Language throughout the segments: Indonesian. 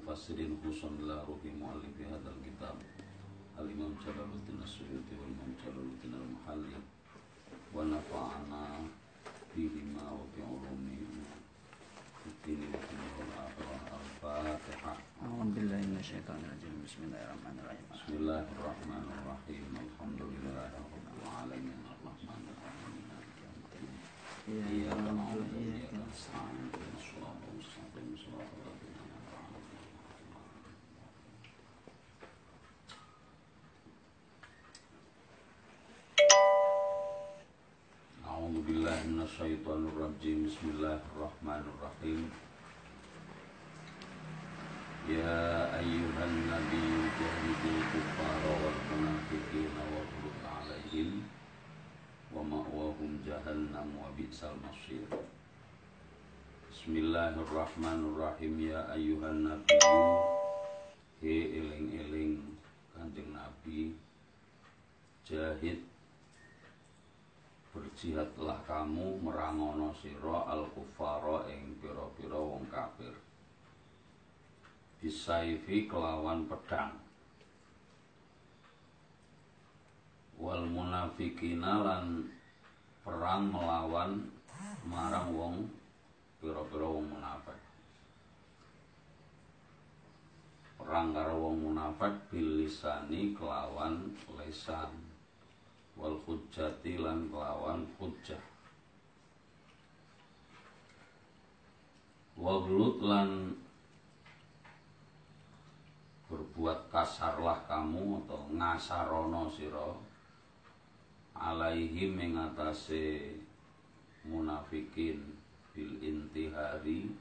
mufassirin khususan la rubi muallifi hadzal kitab. Al-imam Jalaluddin As-Suyuti wal imam Jalaluddin Al-Muhalli wa nafa'ana bihima wa bi ulumi wa akhirah al-Fatihah A'udzu billahi minasyaitonir rajim. Bismillahirrahmanirrahim. Bismillahirrahmanirrahim. Alamin. Ya Allah, ya Allah, Minasyaitonirrajim Bismillahirrahmanirrahim. Ya ayyuhan nabi Jahidil kufara wal munafiqina Wahlul alaihim Wa ma'wahum jahannam Wa bi'sal masyir Bismillahirrahmanirrahim. Ya ayyuhan nabi He eling-eling Kanjeng nabi Jahid Berjihadlah kamu merangono siro al kufaro ing piro-piro wong kafir. Bisaifi kelawan pedang. Wal munafikina lan perang melawan marang wong piro-piro wong munafik. Perang karo wong munafik bilisani kelawan lesan wal hujjati lan kelawan hujjah. Waglut lan berbuat kasarlah kamu atau ngasarono siro alaihi mengatasi munafikin bil intihari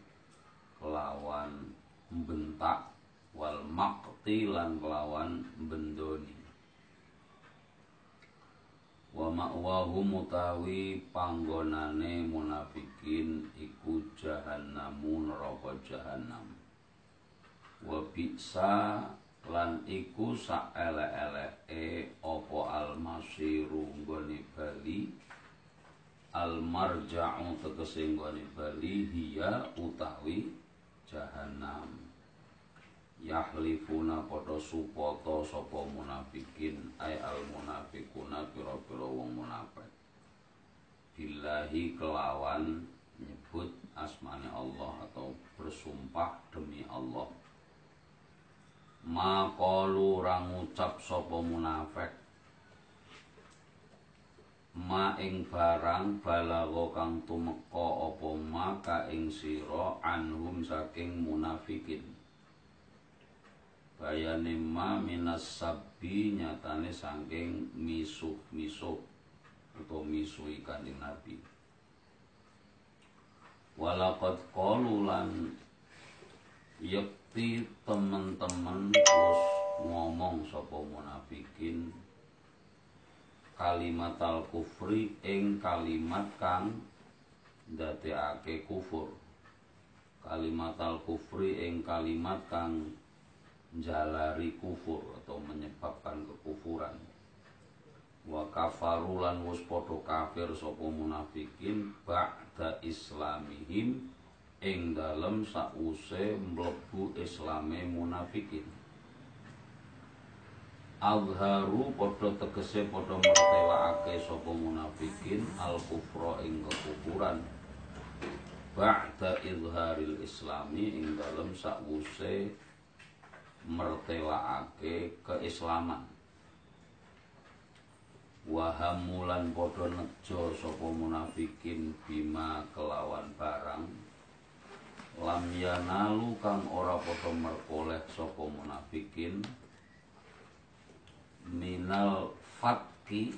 kelawan bentak wal makti lan kelawan bendoni wa ma'wahu mutawi panggonane munafikin iku jahannamu neraka jahannam. Wa bisa lan iku sak elek-eleke apa almasiru nggone bali. Almarja'u tegese nggone bali hiya utawi jahannam yahlifuna padha supata sapa munafikin ay al munafikuna pira-pira wong munafik. Billahi kelawan nyebut asmane Allah atau bersumpah demi Allah. Maqalu ora ngucap sapa munafik. Ma ing barang balago kang tumeka apa maka ing sira anhum saking munafikin bayane ma minas sabi nyatane saking misuh-misuh atau misuhi kanjeng Nabi. Walaqad qalu lan yakti temen-temen terus ngomong sapa munafikin kalimat al kufri ing kalimat kang ndadekake kufur. Kalimat al kufri ing kalimat kang jalari kufur atau menyebabkan kekufuran. Wa kafarulan wus podo kafir sopo munafikin ba'da islamihim ing dalem sause mlebu islame munafikin. Azharu podo tegese podo mertelaake sopo munafikin al kufra ing kekufuran. Ba'da izharil islami ing dalem sause mertelaake keislaman. Wahamulan podo nejo sopo munafikin bima kelawan barang lam yanalu kang ora podo merkoleh sopo munafikin minal fatki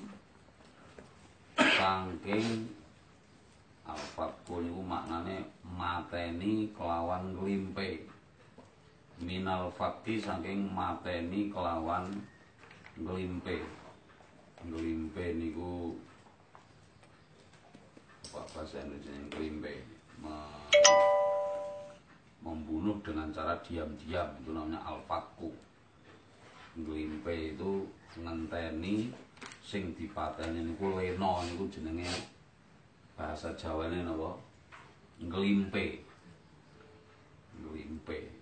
sangking al-fatku niku maknane mateni kelawan glimpe minal fakti saking mateni kelawan glimpe glimpe niku apa bahasa Indonesia yang membunuh dengan cara diam-diam itu namanya al-fatku glimpe itu ngenteni sing dipateni niku leno niku jenenge bahasa Jawane napa? Glimpe glimpe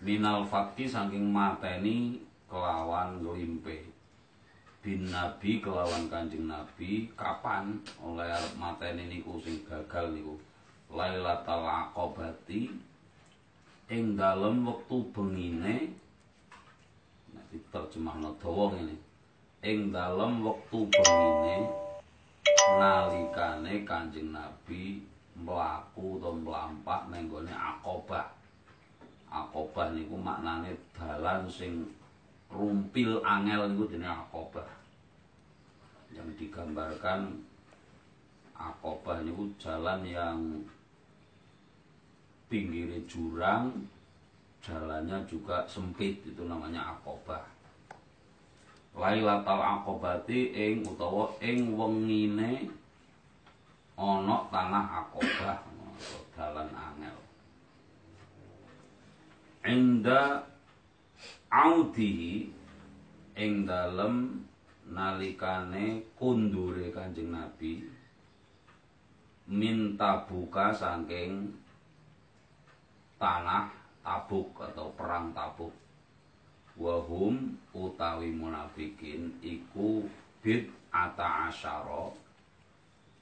minal fakti saking mateni kelawan limpe bin nabi kelawan kanjeng nabi kapan? Oleh mateni niku sing gagal niku. Lailatul aqabati ing dalem wektu bengine nanti terjemahno dawa ngene ing dalem wektu bengine nalikane kanjeng nabi mlaku utawa mlampah ning gone Aqabah. Aqabah niku maknane dalan sing rumpil angel niku jenenge Aqabah. Yang digambarkan Aqabah niku jalan yang pinggirnya jurang, jalannya juga sempit itu namanya Aqabah. Lailatul Aqabati ing utawa ing wengine ana tanah Aqabah dalan angel. Inda audi ing dalem nalikane kundure Kanjeng Nabi minta buka saking tanah tabuk atau perang tabuk. Wahum utawi munafikin iku bid ata asyara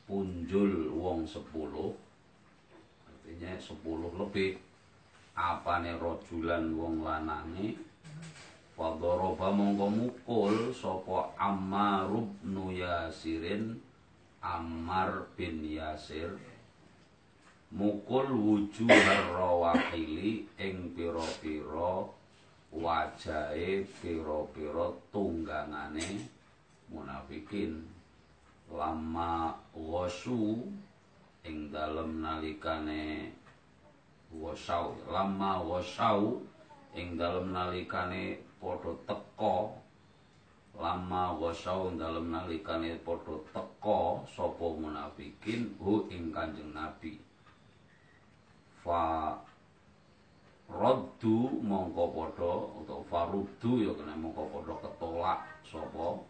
punjul wong sepuluh artinya sepuluh lebih apane rojulan wong lanange Wadoroba mongko mukul sapa Ammar bin Yasirin Ammar bin Yasir. Mukul wujuh rawahili ing pira-pira wajahe pira-pira tunggangane munafikin. Lama wasu ing dalem nalikane wasau. Lama wasau ing dalem nalikane padha teka. Lama wasau ing dalem nalikane padha teka sapa munafikin? Hu ing Kanjeng Nabi. Fa roddu mongko padha utawa faruddu ya kena mongko padha ketolak sapa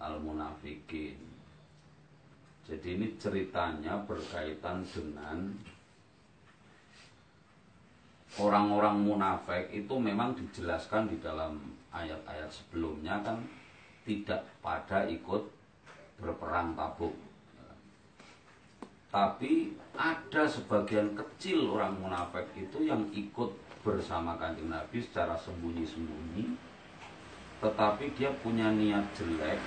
al munafikin. Jadi ini ceritanya berkaitan dengan orang-orang munafik itu memang dijelaskan di dalam ayat-ayat sebelumnya kan tidak pada ikut berperang tabuk. Tapi ada sebagian kecil orang munafik itu yang ikut bersama kanjeng Nabi secara sembunyi-sembunyi, tetapi dia punya niat jelek.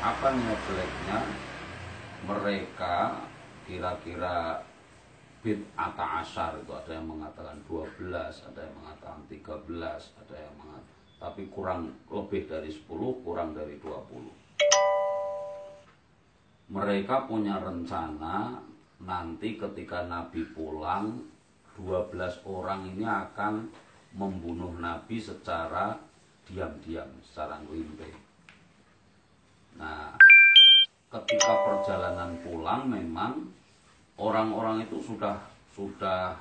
Apa niat jeleknya? Mereka kira-kira bid ata asar itu ada yang mengatakan 12, ada yang mengatakan 13, ada yang mengatakan tapi kurang lebih dari 10, kurang dari 20. Mereka punya rencana nanti ketika Nabi pulang 12 orang ini akan membunuh Nabi secara diam-diam, secara ngelimpe. Nah, ketika perjalanan pulang memang orang-orang itu sudah sudah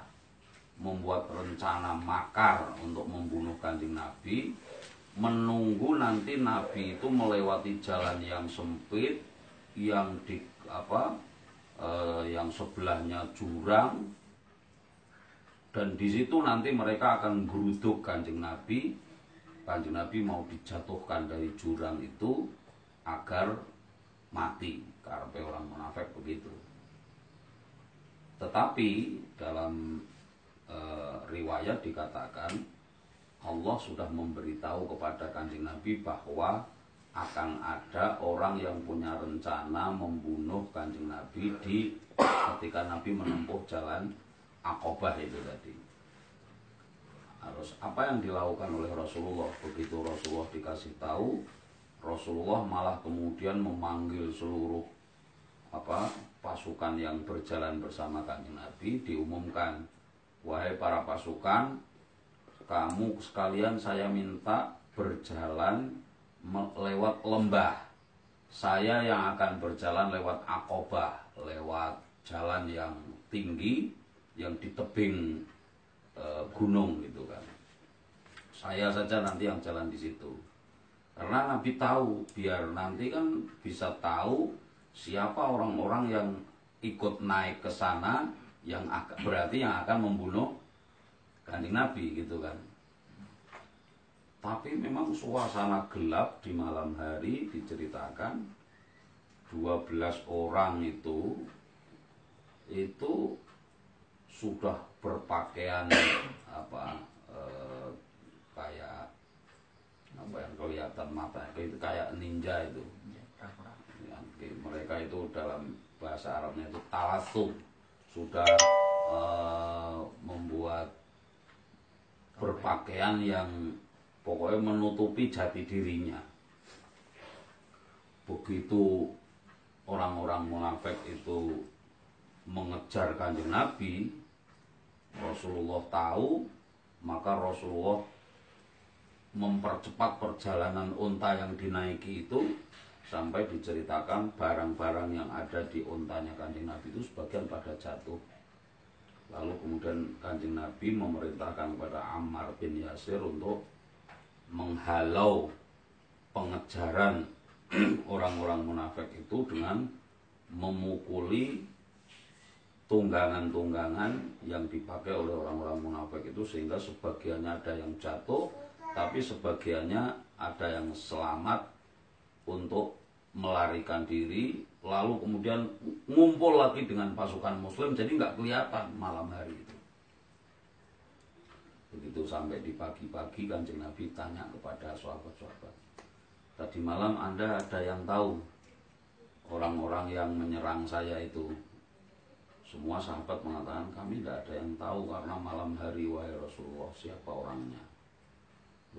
membuat rencana makar untuk membunuh kanjeng Nabi. Menunggu nanti Nabi itu melewati jalan yang sempit yang di apa eh, yang sebelahnya jurang. Dan di situ nanti mereka akan geruduk kanjeng Nabi. Kanjeng Nabi mau dijatuhkan dari jurang itu agar mati. Karena orang munafik begitu tetapi dalam e, riwayat dikatakan Allah sudah memberitahu kepada kanjeng Nabi bahwa akan ada orang yang punya rencana membunuh kanjeng Nabi di ketika Nabi menempuh jalan Akobah itu tadi. Harus apa yang dilakukan oleh Rasulullah begitu Rasulullah dikasih tahu Rasulullah malah kemudian memanggil seluruh apa pasukan yang berjalan bersama kanjeng Nabi diumumkan. Wahai para pasukan kamu sekalian saya minta berjalan lewat lembah. Saya yang akan berjalan lewat akobah lewat jalan yang tinggi yang di tebing e, gunung gitu kan. Saya saja nanti yang jalan di situ. Karena Nabi tahu biar nanti kan bisa tahu siapa orang-orang yang ikut naik ke sana yang akan, berarti yang akan membunuh kanjeng Nabi gitu kan? Tapi memang suasana gelap di malam hari diceritakan 12 orang itu itu sudah berpakaian apa eh, kayak apa yang kelihatan mata itu kayak ninja itu Ya, mereka itu dalam bahasa Arabnya itu talasum. Sudah eh, membuat berpakaian yang pokoknya menutupi jati dirinya. Begitu orang-orang munafik itu mengejar kanjeng Nabi Rasulullah tahu maka Rasulullah mempercepat perjalanan unta yang dinaiki itu sampai diceritakan barang-barang yang ada di untanya kanjeng Nabi itu sebagian pada jatuh. Lalu kemudian kanjeng Nabi memerintahkan kepada Ammar bin Yasir untuk menghalau pengejaran orang-orang munafik itu dengan memukuli tunggangan-tunggangan yang dipakai oleh orang-orang munafik itu sehingga sebagiannya ada yang jatuh tapi sebagiannya ada yang selamat untuk melarikan diri lalu kemudian ngumpul lagi dengan pasukan muslim jadi nggak kelihatan malam hari itu. Begitu sampai di pagi-pagi kanjeng Nabi tanya kepada sahabat-sahabat tadi malam anda ada yang tahu orang-orang yang menyerang saya itu? Semua sahabat mengatakan kami tidak ada yang tahu karena malam hari wahai Rasulullah siapa orangnya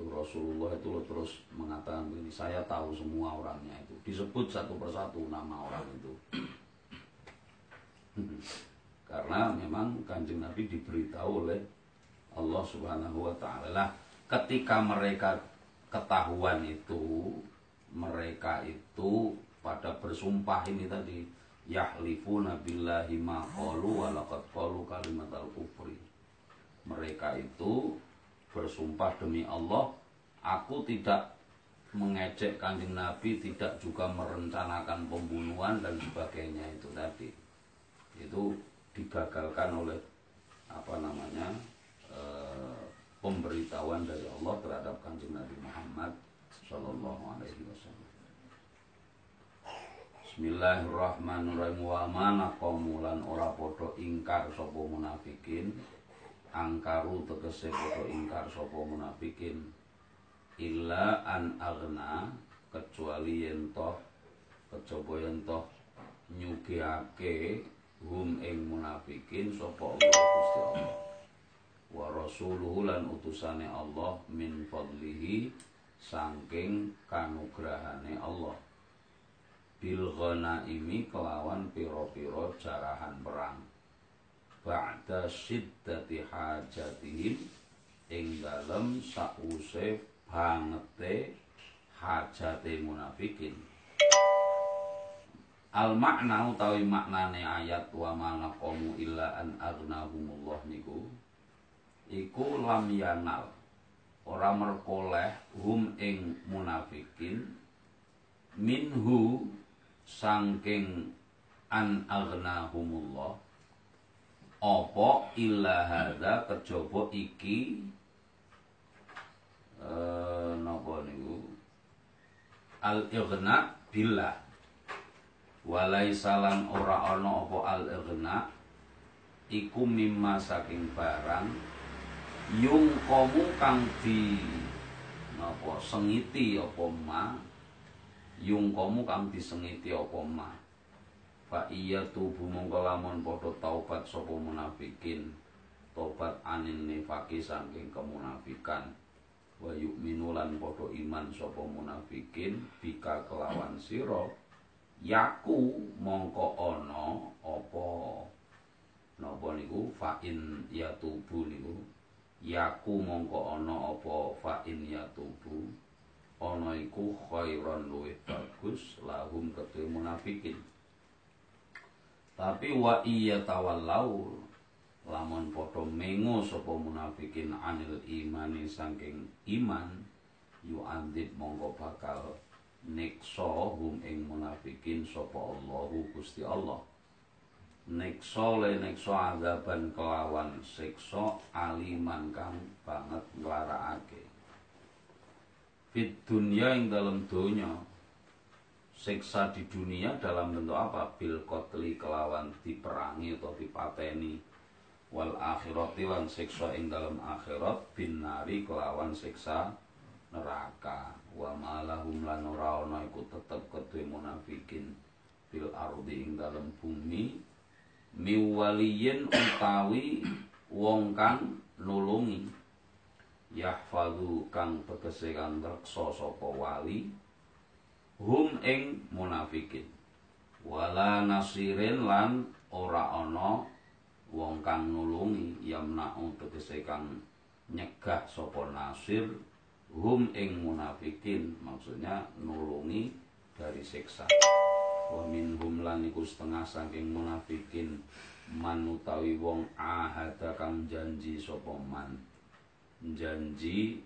Rasulullah itu terus mengatakan begini saya tahu semua orangnya itu. Disebut satu persatu nama orang itu. Karena memang kanjeng Nabi diberitahu oleh Allah Subhanahu wa taala. Ketika mereka ketahuan itu mereka itu pada bersumpah ini tadi yahlifuna billahi ma qalu wa laqad qalu kalimatal kufri. Mereka itu bersumpah demi Allah, aku tidak mengejek kanjeng Nabi, tidak juga merencanakan pembunuhan dan sebagainya itu tadi. Itu digagalkan oleh apa namanya e, pemberitahuan dari Allah terhadap kanjeng Nabi Muhammad Shallallahu Alaihi Wasallam. Bismillahirrahmanirrahim wa mana ora padha ingkar sapa munafikin angkaru tegese padha ingkar sapa munafikin. Illa an agna kecuali yen toh kejaba yen toh nyugihake hum ing munafikin sapa Allah Gusti Allah. Wa rasuluhu lan utusane Allah min fadlihi saking kanugrahane Allah. Bil ghanaimi kelawan piro-piro jarahan perang ba'da syiddati hajatihim ing dalem sause bangete hajate munafikin. Al makna utawi maknane ayat wa mana qamu illa an aghnahumullah niku iku lam yanal. Ora merkoleh hum ing munafikin minhu sangking an aghnahumullah apa illa hadza? Kejaba iki eh napa niku? Al ighna billah. Walai salan ora ana apa al ighna iku mimma saking barang. Yung komu kang di napa sengiti apa ma. Yung komu kang disengiti apa ma fa iya tubuh mongko lamun taubat sapa munafikin tobat anin nifaki saking kemunafikan. Wa yu'minu lan padha iman sapa munafikin bika kelawan sira yaku mongko ana apa? Napa niku? Fa in ya tubuh niku. Yaku mongko ana apa? Fa in ya tubuh. Ana iku khairan luwih bagus lahum kedhe munafikin tapi wa iya tawallau lamun padha mengo sapa munafikin anil imani saking iman yu andit mongko bakal nekso hum ing munafikin sapa Allahu Gusti Allah. Nekso le nekso azaban kelawan siksa aliman kang banget nglarakake. Fit dunya ing dalam dunya siksa di dunia dalam bentuk apa? Bil kotli kelawan diperangi atau dipateni. Wal akhirati lan siksa ing dalam akhirat binari kelawan siksa neraka. Wa malahum lan ora ana iku tetep kedue munafikin. Fil ardi ing dalam bumi miwaliyin utawi wong kang nulungi. Yahfadhu kang tegese kang reksa sapa wali hum ing munafikin. Wala nasirin lan ora ana wong kang nulungi yamna'u tegese kang nyegah sapa nasir hum ing munafikin maksudnya nulungi dari siksa. Wa minhum lan iku setengah saking munafikin man utawi wong ahada kang janji sapa man. Janji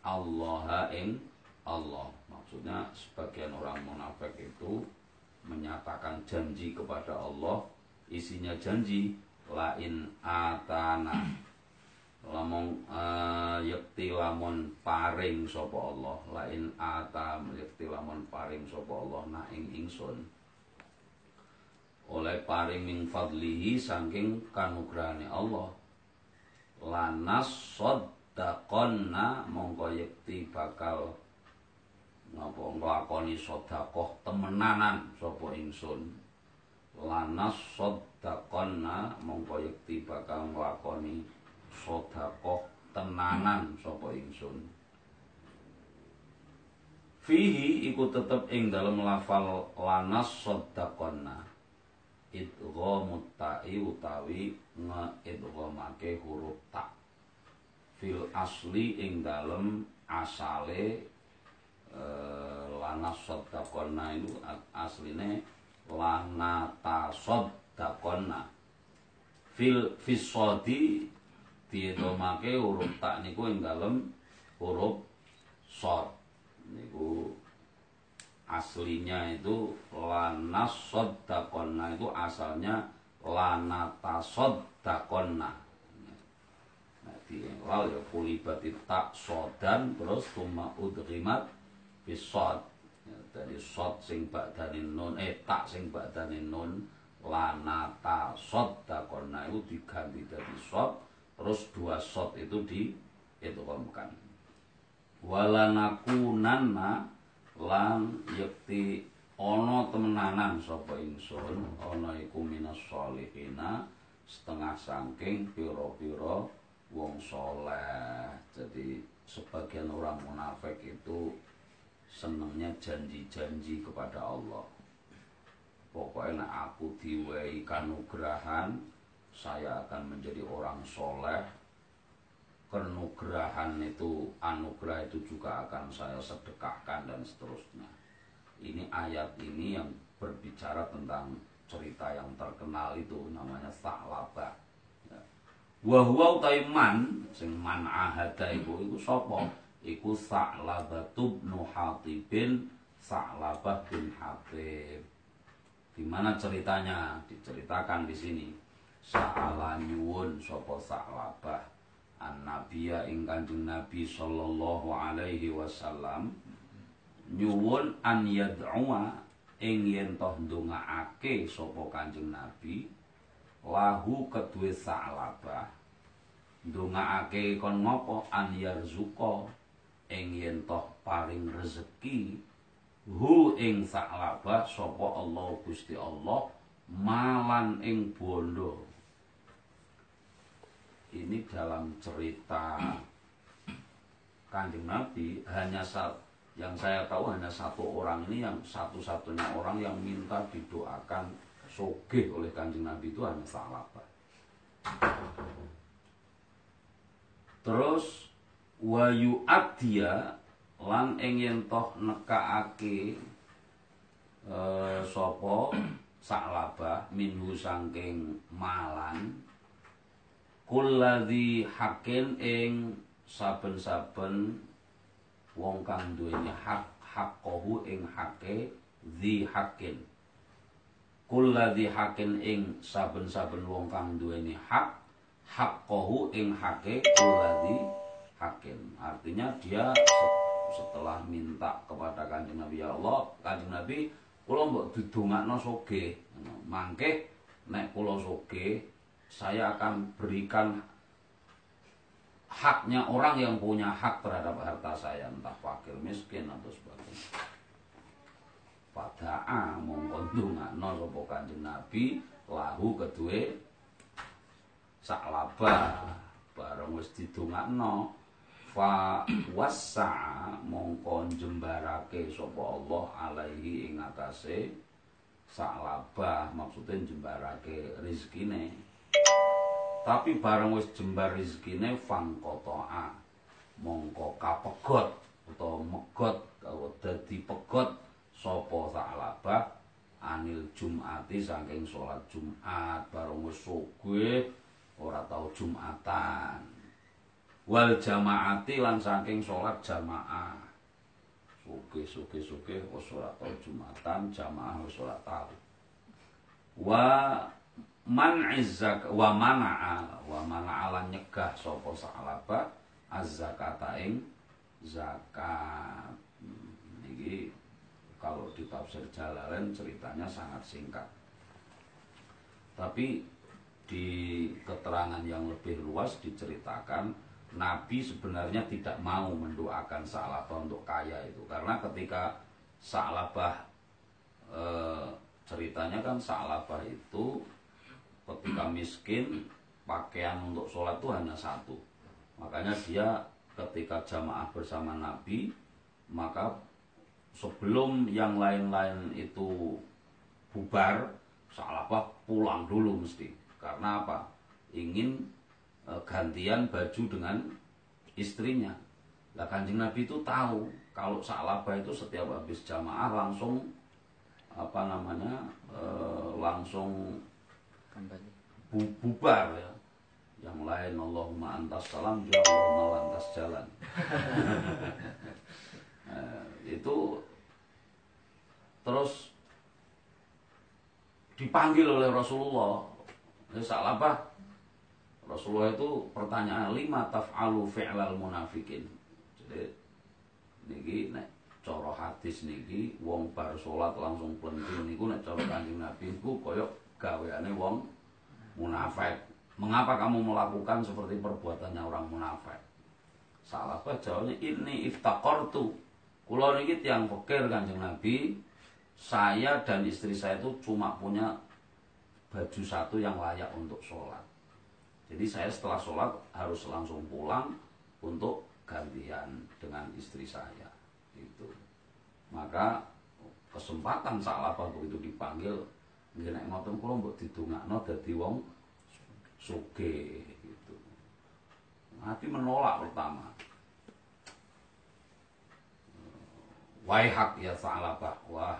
Allah ing Allah maksudnya sebagian orang munafik itu menyatakan janji kepada Allah isinya janji lain atana. Lamong uh, yakti lamun paring sapa Allah. Lain ata yakti lamun paring sapa Allah na ing ingsun. Oleh paring min fadlihi saking kanugrahane Allah. Lanas soddaqonna mongko yakti bakal ngapa nglakoni sedekah temenanan sapa ingsun? Lanas soddaqonna mongko yakti bakal nglakoni sedekah tenanan sapa ingsun. Fihi iku tetep ing dalem lafal lanas soddaqonna idghamut ta'i utawi ngeidghamake huruf ta. Fil asli ing dalem asale e, lanas soddaqonna itu asline lanata soddaqonna fil fisodi didomake huruf tak niku ing dalem huruf sod. Niku aslinya itu lanas soddakonna itu asalnya lanata soddakonna nah, di awal ya kulibati tak sodan terus tuma udrimat bisod ya, dari sod sing badanin nun eh tak sing badanin nun lanata soddakonna itu diganti dari sod terus dua shot itu di itu kan walanakunanna lan yakti ono temenanan sapa ingsun ana iku minas setengah saking pira-pira wong soleh. Jadi sebagian orang munafik itu senengnya janji-janji kepada Allah. Pokoknya aku diwehi kanugrahan saya akan menjadi orang soleh. Kenugrahan itu anugerah itu juga akan saya sedekahkan dan seterusnya. Ini ayat ini yang berbicara tentang cerita yang terkenal itu namanya Sa'labah ya. wa huwa utaiman sing man ahada iku iku sapa iku Sa'labah ibnu Hatibin Sa'labah bin Hatib. Di mana ceritanya? Diceritakan di sini. Sa'ala nyuwun sapa Sa'labah. An nabiya ing Kanjeng Nabi sallallahu alaihi wasallam. Nyuwun an yad'uwa ing yen toh ndongaake sapa Kanjeng Nabi lahu kedue Sa'labah. Ndongaake kon ngopo? An yarzuqa ing yen toh paring rezeki hu ing Sa'labah sapa Allah Gusti Allah malan ing bondo ini dalam cerita kanjeng Nabi hanya saat yang saya tahu hanya satu orang ini yang satu-satunya orang yang minta didoakan sogeh oleh kanjeng Nabi itu hanya Salabah. Terus wayu adia lan ingin toh nekaake e, sopo Salabah minhu sangking malan. Kulladzi hakin ing saben-saben wong kang duweni hak haqqahu ing hake zi hakin kulladzi hakin ing saben-saben wong kang duweni hak haqqahu ing hake kulladzi hakin artinya dia setelah minta kepada kanjeng Nabi ya Allah kanjeng Nabi kula mbok didongakno soge. Mangke nek kula soge saya akan berikan haknya orang yang punya hak terhadap harta saya entah fakir miskin atau sebagainya. Pada'a mongkon dungakno sapa Kanjeng Nabi lahu kedue saklaba bareng wis didongakno fa wasa mongko jembarake sapa Allah alaihi ing atase saklaba maksudnya jembarake rezekine tapi bareng wis jembar rezekine fangkotoa mongko kapegot utawa megot utawa dadi pegot sapa Sa'labah anil Jumati saking salat Jumat bareng wis ora tau Jumatan wal jamaati lan saking salat jamaah. Sugih sugih sugih wis tau Jumatan jamaah wis ora tau. Wa man izzak wa mana'a wa mana'a lan nyegah sapa Sa'labah az-zakata ing zakat. Niki kalau di tafsir Jalalain ceritanya sangat singkat. Tapi di keterangan yang lebih luas diceritakan Nabi sebenarnya tidak mau mendoakan Sa'labah untuk kaya itu. Karena ketika Sa'labah e, ceritanya kan Sa'labah itu ketika miskin pakaian untuk sholat itu hanya satu. Makanya dia ketika jamaah bersama Nabi maka sebelum yang lain-lain itu bubar salah apa pulang dulu mesti. Karena apa? Ingin gantian baju dengan istrinya lah kanjeng nabi itu tahu kalau salabah itu setiap habis jamaah langsung apa namanya e, langsung bu, bubar ya yang lain Allahumma antas salam dia Allahumma lantas jalan Nah, itu terus dipanggil oleh Rasulullah. Salah apa? Rasulullah itu pertanyaan lima taf'alu fi'lal munafikin. Jadi niki nek cara hadis niki wong bar salat langsung plenting niku nek cara Kanjeng Nabi niku kaya gaweane wong munafik. Mengapa kamu melakukan seperti perbuatannya orang munafik? Salah apa jawabnya ini iftaqartu Kulo niki tiang fakir Kanjeng Nabi, saya dan istri saya itu cuma punya baju satu yang layak untuk sholat. Jadi saya setelah sholat harus langsung pulang untuk gantian dengan istri saya. Itu. Maka kesempatan salah apa begitu dipanggil nggih nek ngoten kula mbok didongakno dadi wong sugih gitu. Nabi menolak pertama. Wahai hak ya Sa'labah Wah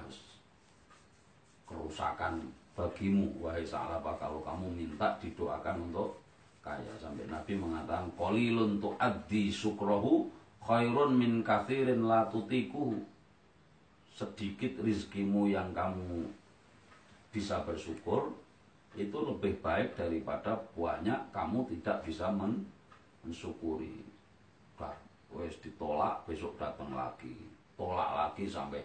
kerusakan bagimu Wahai Sa'labah kalau kamu minta didoakan untuk kaya Sampai Nabi mengatakan Qalilun tu'addi sukrohu Khairun min kathirin la Sedikit rizkimu yang kamu bisa bersyukur itu lebih baik daripada banyak kamu tidak bisa men mensyukuri. wes ditolak besok datang lagi. Tolak lagi sampai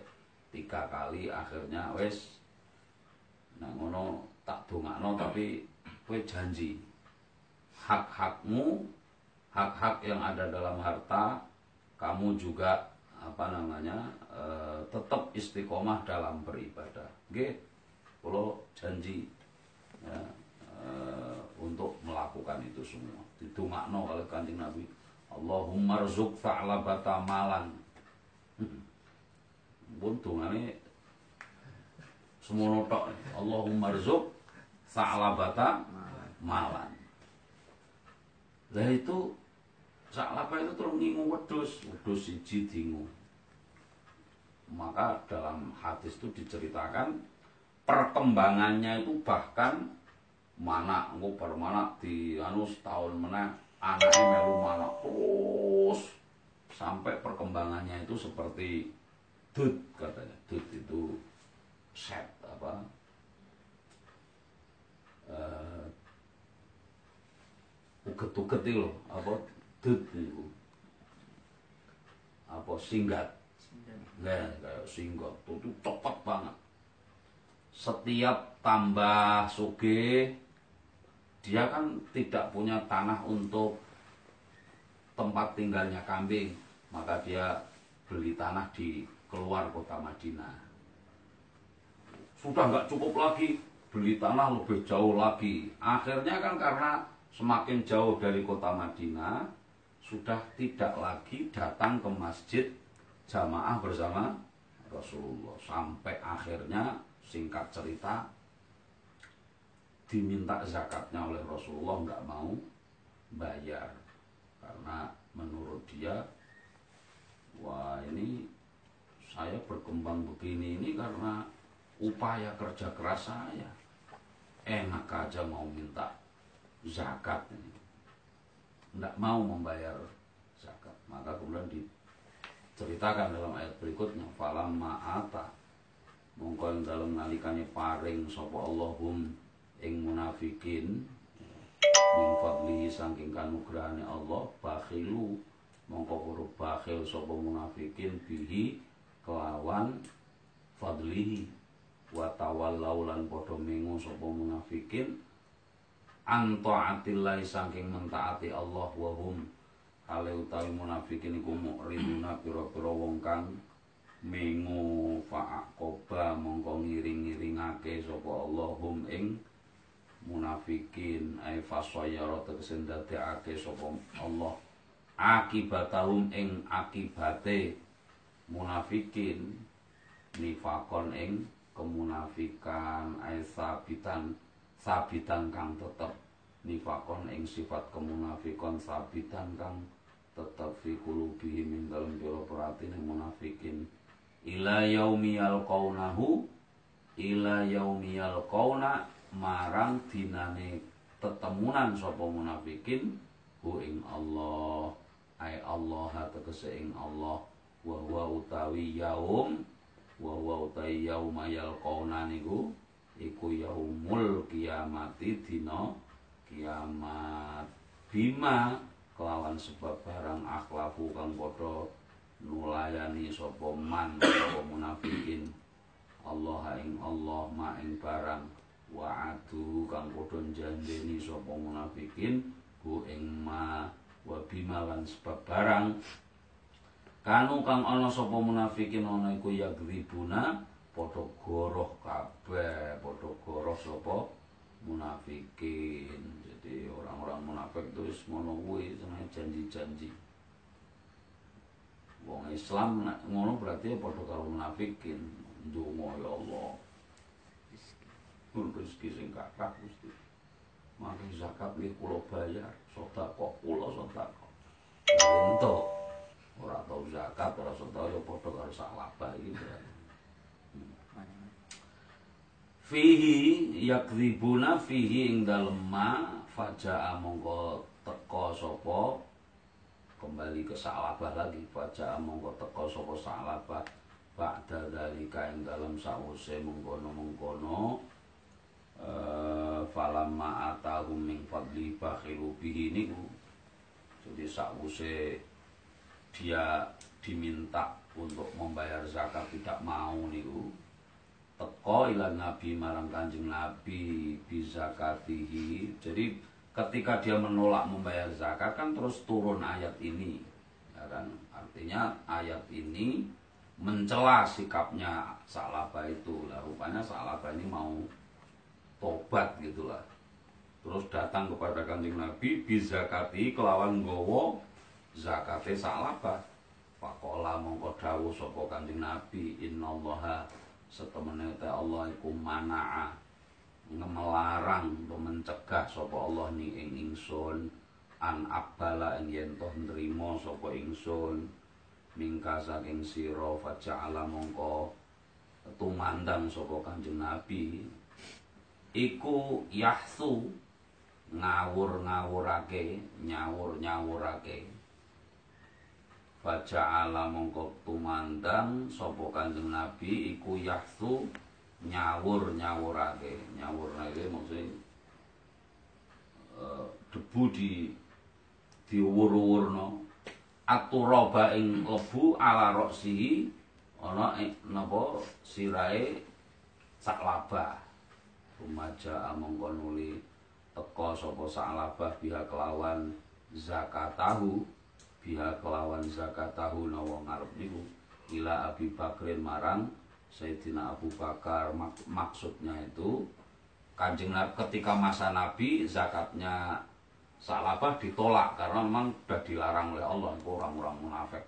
tiga kali akhirnya wes nah ngono tak dongakno tapi kowe janji hak-hakmu hak-hak yang ada dalam harta kamu juga apa namanya e, tetap istiqomah dalam beribadah. Oke? Kalau janji ya, e, untuk melakukan itu semua. Ditungakno oleh kanjeng Nabi Allahumma rzuk fa'labata malan. Buntungane semono tok Allahumma rzuk sa'labata malan lah itu Sa'labah itu terus ngingu wedus wedus siji dingu. Maka dalam hadis itu diceritakan perkembangannya itu bahkan mana engko bar di anu setahun mana anaknya melu mana terus. Sampai perkembangannya itu seperti dud katanya. Dud itu set apa eh, uget-uget itu loh. Apa? Dut itu. Apa? Singgat. Nah, kayak singgat. Itu cepat banget. Setiap tambah suge dia kan tidak punya tanah untuk tempat tinggalnya kambing. Maka dia beli tanah di keluar kota Madinah. Sudah nggak cukup lagi beli tanah lebih jauh lagi. Akhirnya kan karena semakin jauh dari kota Madinah sudah tidak lagi datang ke masjid jamaah bersama Rasulullah. Sampai akhirnya singkat cerita diminta zakatnya oleh Rasulullah nggak mau bayar. Karena menurut dia wah ini saya berkembang begini ini karena upaya kerja keras saya. Enak aja mau minta zakat ini. Nggak mau membayar zakat. Maka kemudian diceritakan dalam ayat berikutnya falam ma'ata mongko ing dalam nalikane paring sapa Allahum ing munafikin min fadlihi saking kanugrahane Allah bakhilu. Mongko huruf bakhil sapa munafikin bihi kelawan fadlihi. Wa tawallau lan padha mengu sapa munafikin an taatillahi saking mentaati Allah wa hum. Hale utawi munafikin iku mu'riduna pira-pira wong kang mengu fa'aqoba mongko ngiring-ngiringake sapa Allah ing munafikin. Ay fasayara tegese ndadekake sapa Allah. Akibatahum ing akibate munafikin nifakon ing kemunafikan. Ay sabitan sabitan kang tetep nifakon ing sifat kemunafikon sabitan kang tetep fi qulubihim ing dalem jero peratine munafikin. Ila yaumi yalqaunahu ila yaumi yalqauna marang dinane tetemunan sapa munafikin hu ing Allah. Ai Allah tegese ing Allah. Wa huwa utawi yaum wa huwa utawi yauma yalqauna niku iku yaumul kiamati dina kiamat bima kelawan sebab barang akhlafu kang padha nulayani sapa man sapa munafikin. Allah ing Allah ma ing barang. Wa'adu kang padha janjeni sapa munafikin ku ing ma wa bima lan sebab barang. Kanu kang ana sapa munafikin ana iku yagribuna padha goroh kabeh padha goroh sapa? Munafikin. Jadi orang-orang munafik itu wis ngono kuwi janji-janji. Wong Islam ngono berarti ya padha karo munafikin. Ndonga ya Allah. Pun rezeki sing kakak Gusti. Mari zakat nggih kula bayar sedekah kula sedekah. Entuk. Ora tau zakat ora sedekah ya padha karo labah iki berarti fihi yakdzibuna fihi ing dalem ma faja'a mongko teka sapa? Kembali ke salabah lagi faja'a mongko teka sapa salabah. Ba'da dalika ing dalem sawuse mengkono-mengkono eh falamma atahum min fadli bakhilu bihi niku. Jadi sawuse dia diminta untuk membayar zakat tidak mau niku teko ilan nabi marang kanjeng nabi bizakatihi jadi ketika dia menolak membayar zakat kan terus turun ayat ini. Ya kan? Artinya ayat ini mencela sikapnya Salaba itu. Lah rupanya Salaba ini mau tobat gitulah terus datang kepada kanjeng nabi bizakati kelawan gowo zakate Salaba Pakola mongko dawuh sapa kanjeng nabi innallaha setemene te Allah iku mana'a. Ngemelarang untuk mencegah sapa Allah ni ing ingsun. An abbala ing yen toh nrimo sapa ingsun. Mingka saking sira faja'ala mongko tumandang sapa Kanjeng Nabi. Iku yahsu ngawur-ngawurake nyawur-nyawurake Faja'ala mongko tumandang sapa Kanjeng Nabi iku yahsu nyawur nyawurake. Nyawur nake maksudnya eh, debu di diuwur-uwurno aturaba ing lebu ala roksihi ana napa sirahe saklaba rumaja mongko nuli teka sapa saklabah biha kelawan zakatahu biha kelawan zakatahu nawa ngarep niku ila Abi Bakrin marang Sayyidina Abu Bakar. Mak- maksudnya itu kanjeng ketika masa Nabi zakatnya Salabah ditolak karena memang sudah dilarang oleh Allah orang-orang munafik.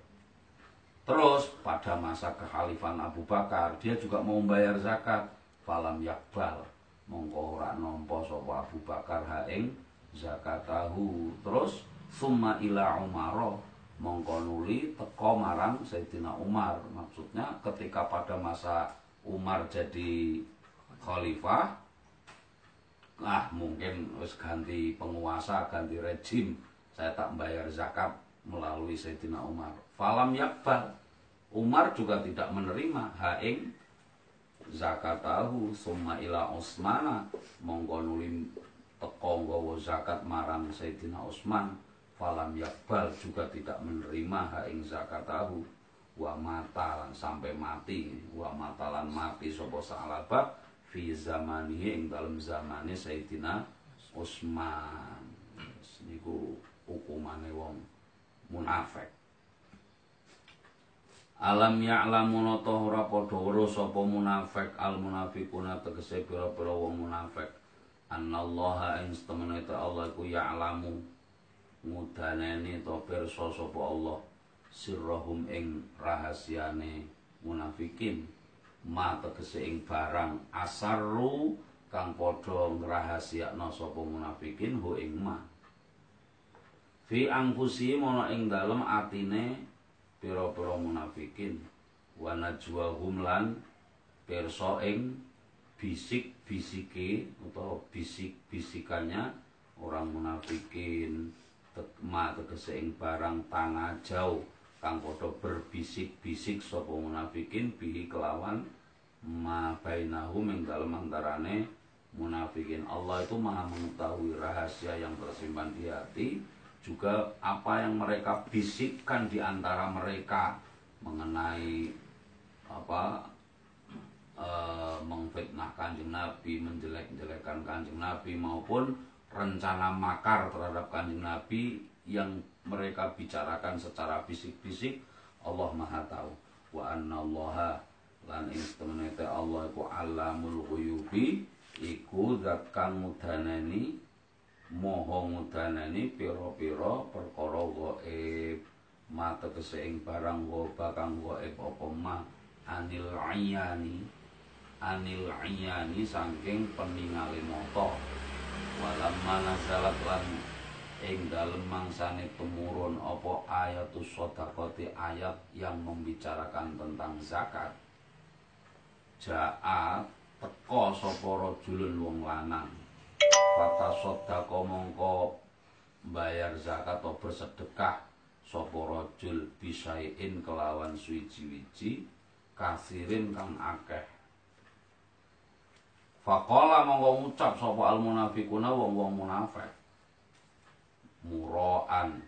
Terus pada masa kekhalifan Abu Bakar dia juga mau membayar zakat. Falam yakbal mongko ora nampa sapa Abu Bakar ha ing zakatahu. Terus summa ila Umar mongko nuli teka marang Sayyidina Umar. Maksudnya ketika pada masa Umar jadi khalifah ah mungkin wis ganti penguasa ganti rejim. Saya tak membayar zakat melalui Sayyidina Umar. Falam yakbal Umar juga tidak menerima. Haing zakatahu summa ila Utsmana mongko nuli teko zakat marang Sayyidina Utsman falam yakbal juga tidak menerima haing zakatahu wa matalan sampai mati. Wa matalan mati sapa salabah fi zamanihi ing dalam zamane Sayyidina Utsman niku hukumane wong munafik. Alam ya'lamu ta ora padha weruh sapa munafik al munafiquna tegese pira-pira wong munafik. Annallaha ing Allah iku ya'lamu ngudaneni ta pirsa sapa Allah? Sirrahum ing rahasiane munafikin. Ma tegese ing barang asarru kang padha ngrahasiakno sapa munafikin hu ing ma. Fi angkusi ana ing dalem atine pira-pira munafikin. Wa najwahum lan pirsa ing bisik-bisike utawa bisik-bisikannya orang munafikin tek- ma tegese ing barang tanah jauh kang padha berbisik-bisik sapa munafikin bihi kelawan ma bainahum ing dalem antarane munafikin. Allah itu maha mengetahui rahasia yang tersimpan di hati juga apa yang mereka bisikkan di antara mereka mengenai apa eh, mengfitnah kanjeng Nabi, menjelek-jelekan kanjeng Nabi maupun rencana makar terhadap kanjeng Nabi yang mereka bicarakan secara bisik-bisik Allah Maha tahu. Wa annallaha lan ing Allah iku alamul ghuyubi iku zat kang mudanani moho ngudanani pira-pira perkara gaib mata ing barang goba kang gaib apa ma? Anil ayani. Anil ayani saking peningale mata walamma nazalat lan ing dalem mangsane tumurun apa ayatus shadaqati ayat yang membicarakan tentang zakat? Jaat teka sapa rajulun wong lanang. Fata sodako mongko bayar zakat atau bersedekah Sopo rojul bisain kelawan suwiji-wiji Kasirin kang akeh Fakola mongko ngucap sopo al munafikuna wong wong munafik. Muroan.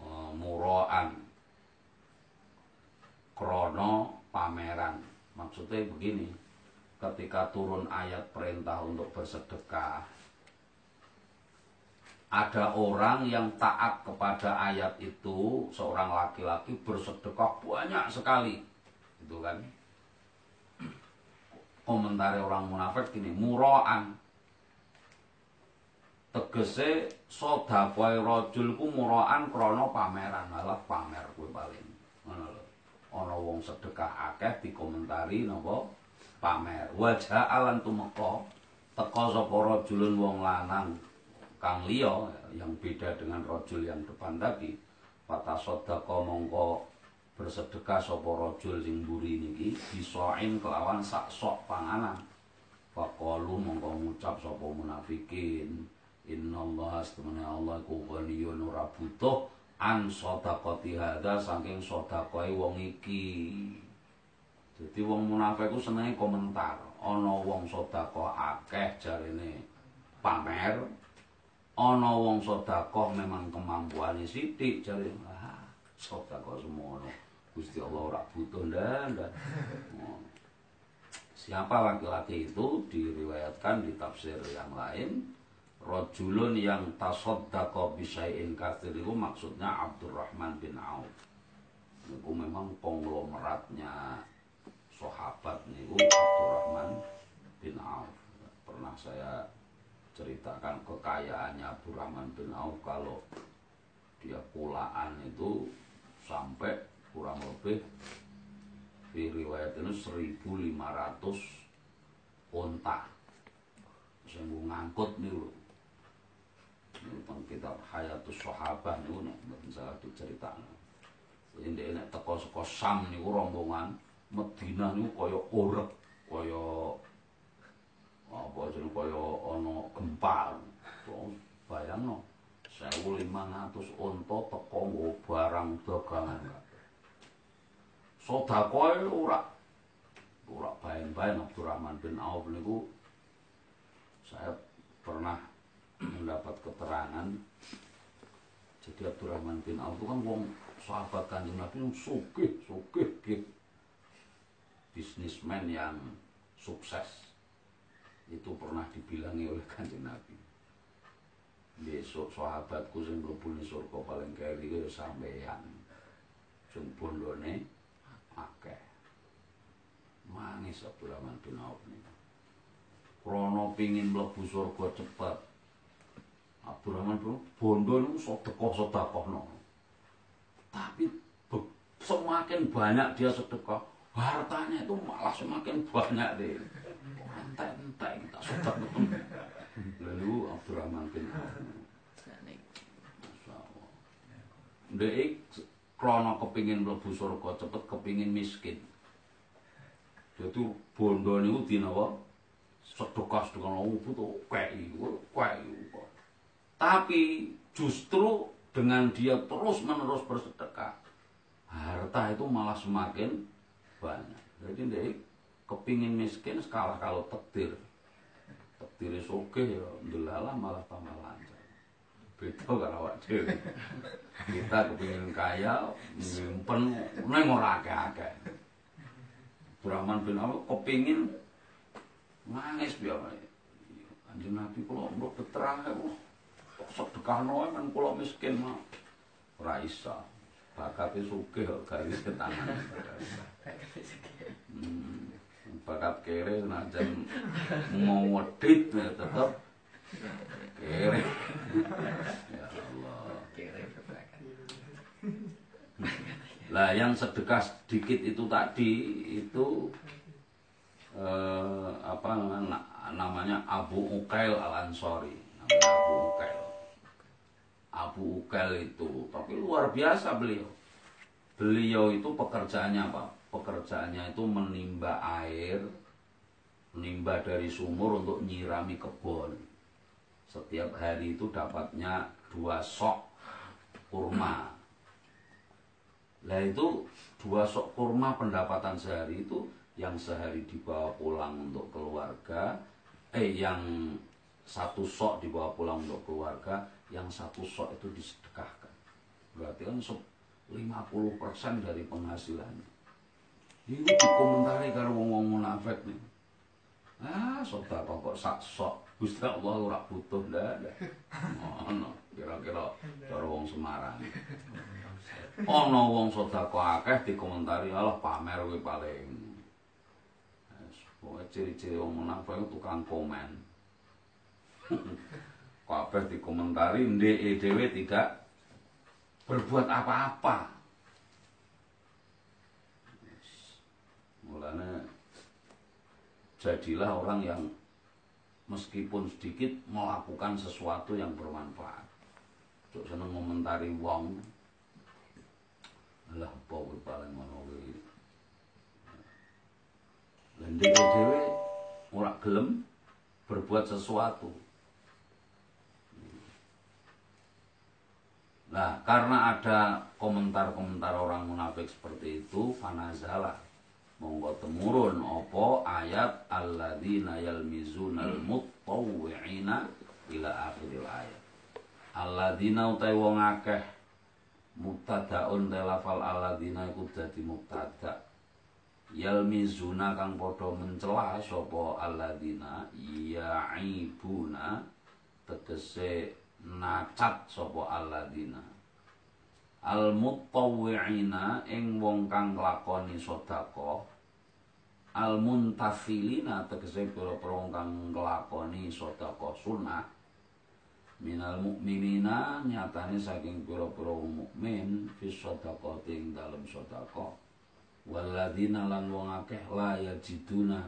Eh, Muroan. Krono pameran. Maksudnya begini ketika turun ayat perintah untuk bersedekah ada orang yang taat kepada ayat itu seorang laki-laki bersedekah banyak sekali. Itu kan komentari orang munafik gini muroan tegese sodakoy rojul ku muroan krono pameran. Malah pamer kuwi paling ngono lho. Ana wong sedekah akeh dikomentari napa? Pamer. Wajah alan tumeka teka sapa rajulun wong lanang kang liya yang beda dengan rajul yang depan tadi. Fata sodako mongko bersedekah sapa rajul sing mburi niki bisoin kelawan sak sok panganan. Faqalu mongko ngucap sapa munafikin innallaha astamana Allah ku ghaniyun ora butuh an sadaqati hadza saking sedekahe wong iki. Jadi wong munafik ku senenge komentar. Ana wong sedekah akeh jarene pamer, ana wong sedekah memang kemampuane sithik jare ah sedekah semono Gusti Allah ora butuh ndak Oh. Siapa laki-laki itu diriwayatkan di tafsir yang lain Rajulun yang tasaddaqa bisyai'in katsir itu maksudnya Abdurrahman bin Auf. Itu memang konglomeratnya sahabat niku Abdurrahman bin Auf. Pernah saya ceritakan kekayaannya Abdurrahman bin Auf kalau dia pulaan itu sampai kurang lebih di riwayat ini 1500 onta. Mau ngangkut nih loh ini tentang kitab Hayatus Sahabah nih nek mboten salah diceritakan. Jadi dia nek teko saka Sam niku rombongan Medina niku kaya urep kaya apa jeneng kaya ana gempa bayangno 1500 onta teko nggo barang dagangan Sodakoe ora. Ora baen-baen Abdurrahman bin Auf niku. Saya pernah mendapat keterangan. Jadi Abdurrahman bin Auf itu kan wong sahabat kanjeng Nabi yang sugih sugih gitu bisnismen yang sukses. Itu pernah dibilangi oleh kanjeng Nabi. Besok sahabatku sing mlebu surga paling keri ya sampeyan. Sing bondone akeh manis Abdurrahman bin Auf niku Krono pingin mlebu surga cepet. Abdurrahman bin bondo niku sedekah sedekahno. Tapi semakin banyak dia sedekah, hartanya itu malah semakin banyak deh. Entek-entek kita sedekah. Lalu Abdurrahman bin Auf. Masya Allah. Dek krono kepingin mlebu surga cepet kepingin miskin. Jadi bondo niku dinawa sedekah sedekah wong butuh kei kei tapi justru dengan dia terus menerus bersedekah harta itu malah semakin banyak. Jadi dia kepingin miskin skala kalau takdir. Takdir oke ya alhamdulillah malah tambah beda karo awak dhewe kita kepingin kaya nyimpen neng ora akeh-akeh Abdurrahman bin Auf kepingin nangis biar Kanjeng Nabi kula mbok beterang kok sedekahno men kula miskin mah ora isa. Bakate sugih kok garis ke tangan. Hmm, bakat kere senajan mau wedit ya tetep kere. Ya Allah. Lah yang sedekah sedikit itu tadi itu eh, apa namanya, namanya Abu Ukail Al Ansori Abu Ukail Abu Ukail itu tapi luar biasa beliau beliau itu pekerjaannya apa pekerjaannya itu menimba air menimba dari sumur untuk nyirami kebun setiap hari itu dapatnya dua sok kurma lah itu dua sok kurma pendapatan sehari itu yang sehari dibawa pulang untuk keluarga, eh yang satu sok dibawa pulang untuk keluarga, yang satu sok itu disedekahkan. Berarti kan 50% dari penghasilannya. Ini dikomentari karo wong-wong munafik nih. Ah, sedekah kok sak sok. Gusti Allah ora butuh ndak. Ngono, kira-kira cara wong Semarang. Ana wong sedekah akeh dikomentari Allah pamer kuwi paling Pokoknya ciri-ciri wong munafik tukang komen. Kabeh dikomentari ndeke dhewe tidak berbuat apa-apa. Mulanya jadilah orang yang meskipun sedikit melakukan sesuatu yang bermanfaat. Cuk seneng ngomentari wong. Lah apa kuwi paling ngono kuwi. Ndek dhewe ora gelem berbuat sesuatu. Nah, karena ada komentar-komentar orang munafik seperti itu, fanazala monggo temurun opo ayat alladzina yalmizunal mutawwi'ina ila akhiril ayat. alladzina utai wong akeh mubtadaun te lafal alladzina iku dadi mubtada. Yalmizuna kang padha mencela sapa alladzina? Yaibuna tegese nacat sapa alladzina al mutawwi'ina ing wong kang nglakoni sedekah. Al muntafilina tegese pira-pira wong kang nglakoni sedekah sunah minal mukminina nyatane saking pira-pira mukmin fi sedekah ing dalem sedekah. Waladina lan wong akeh la yajiduna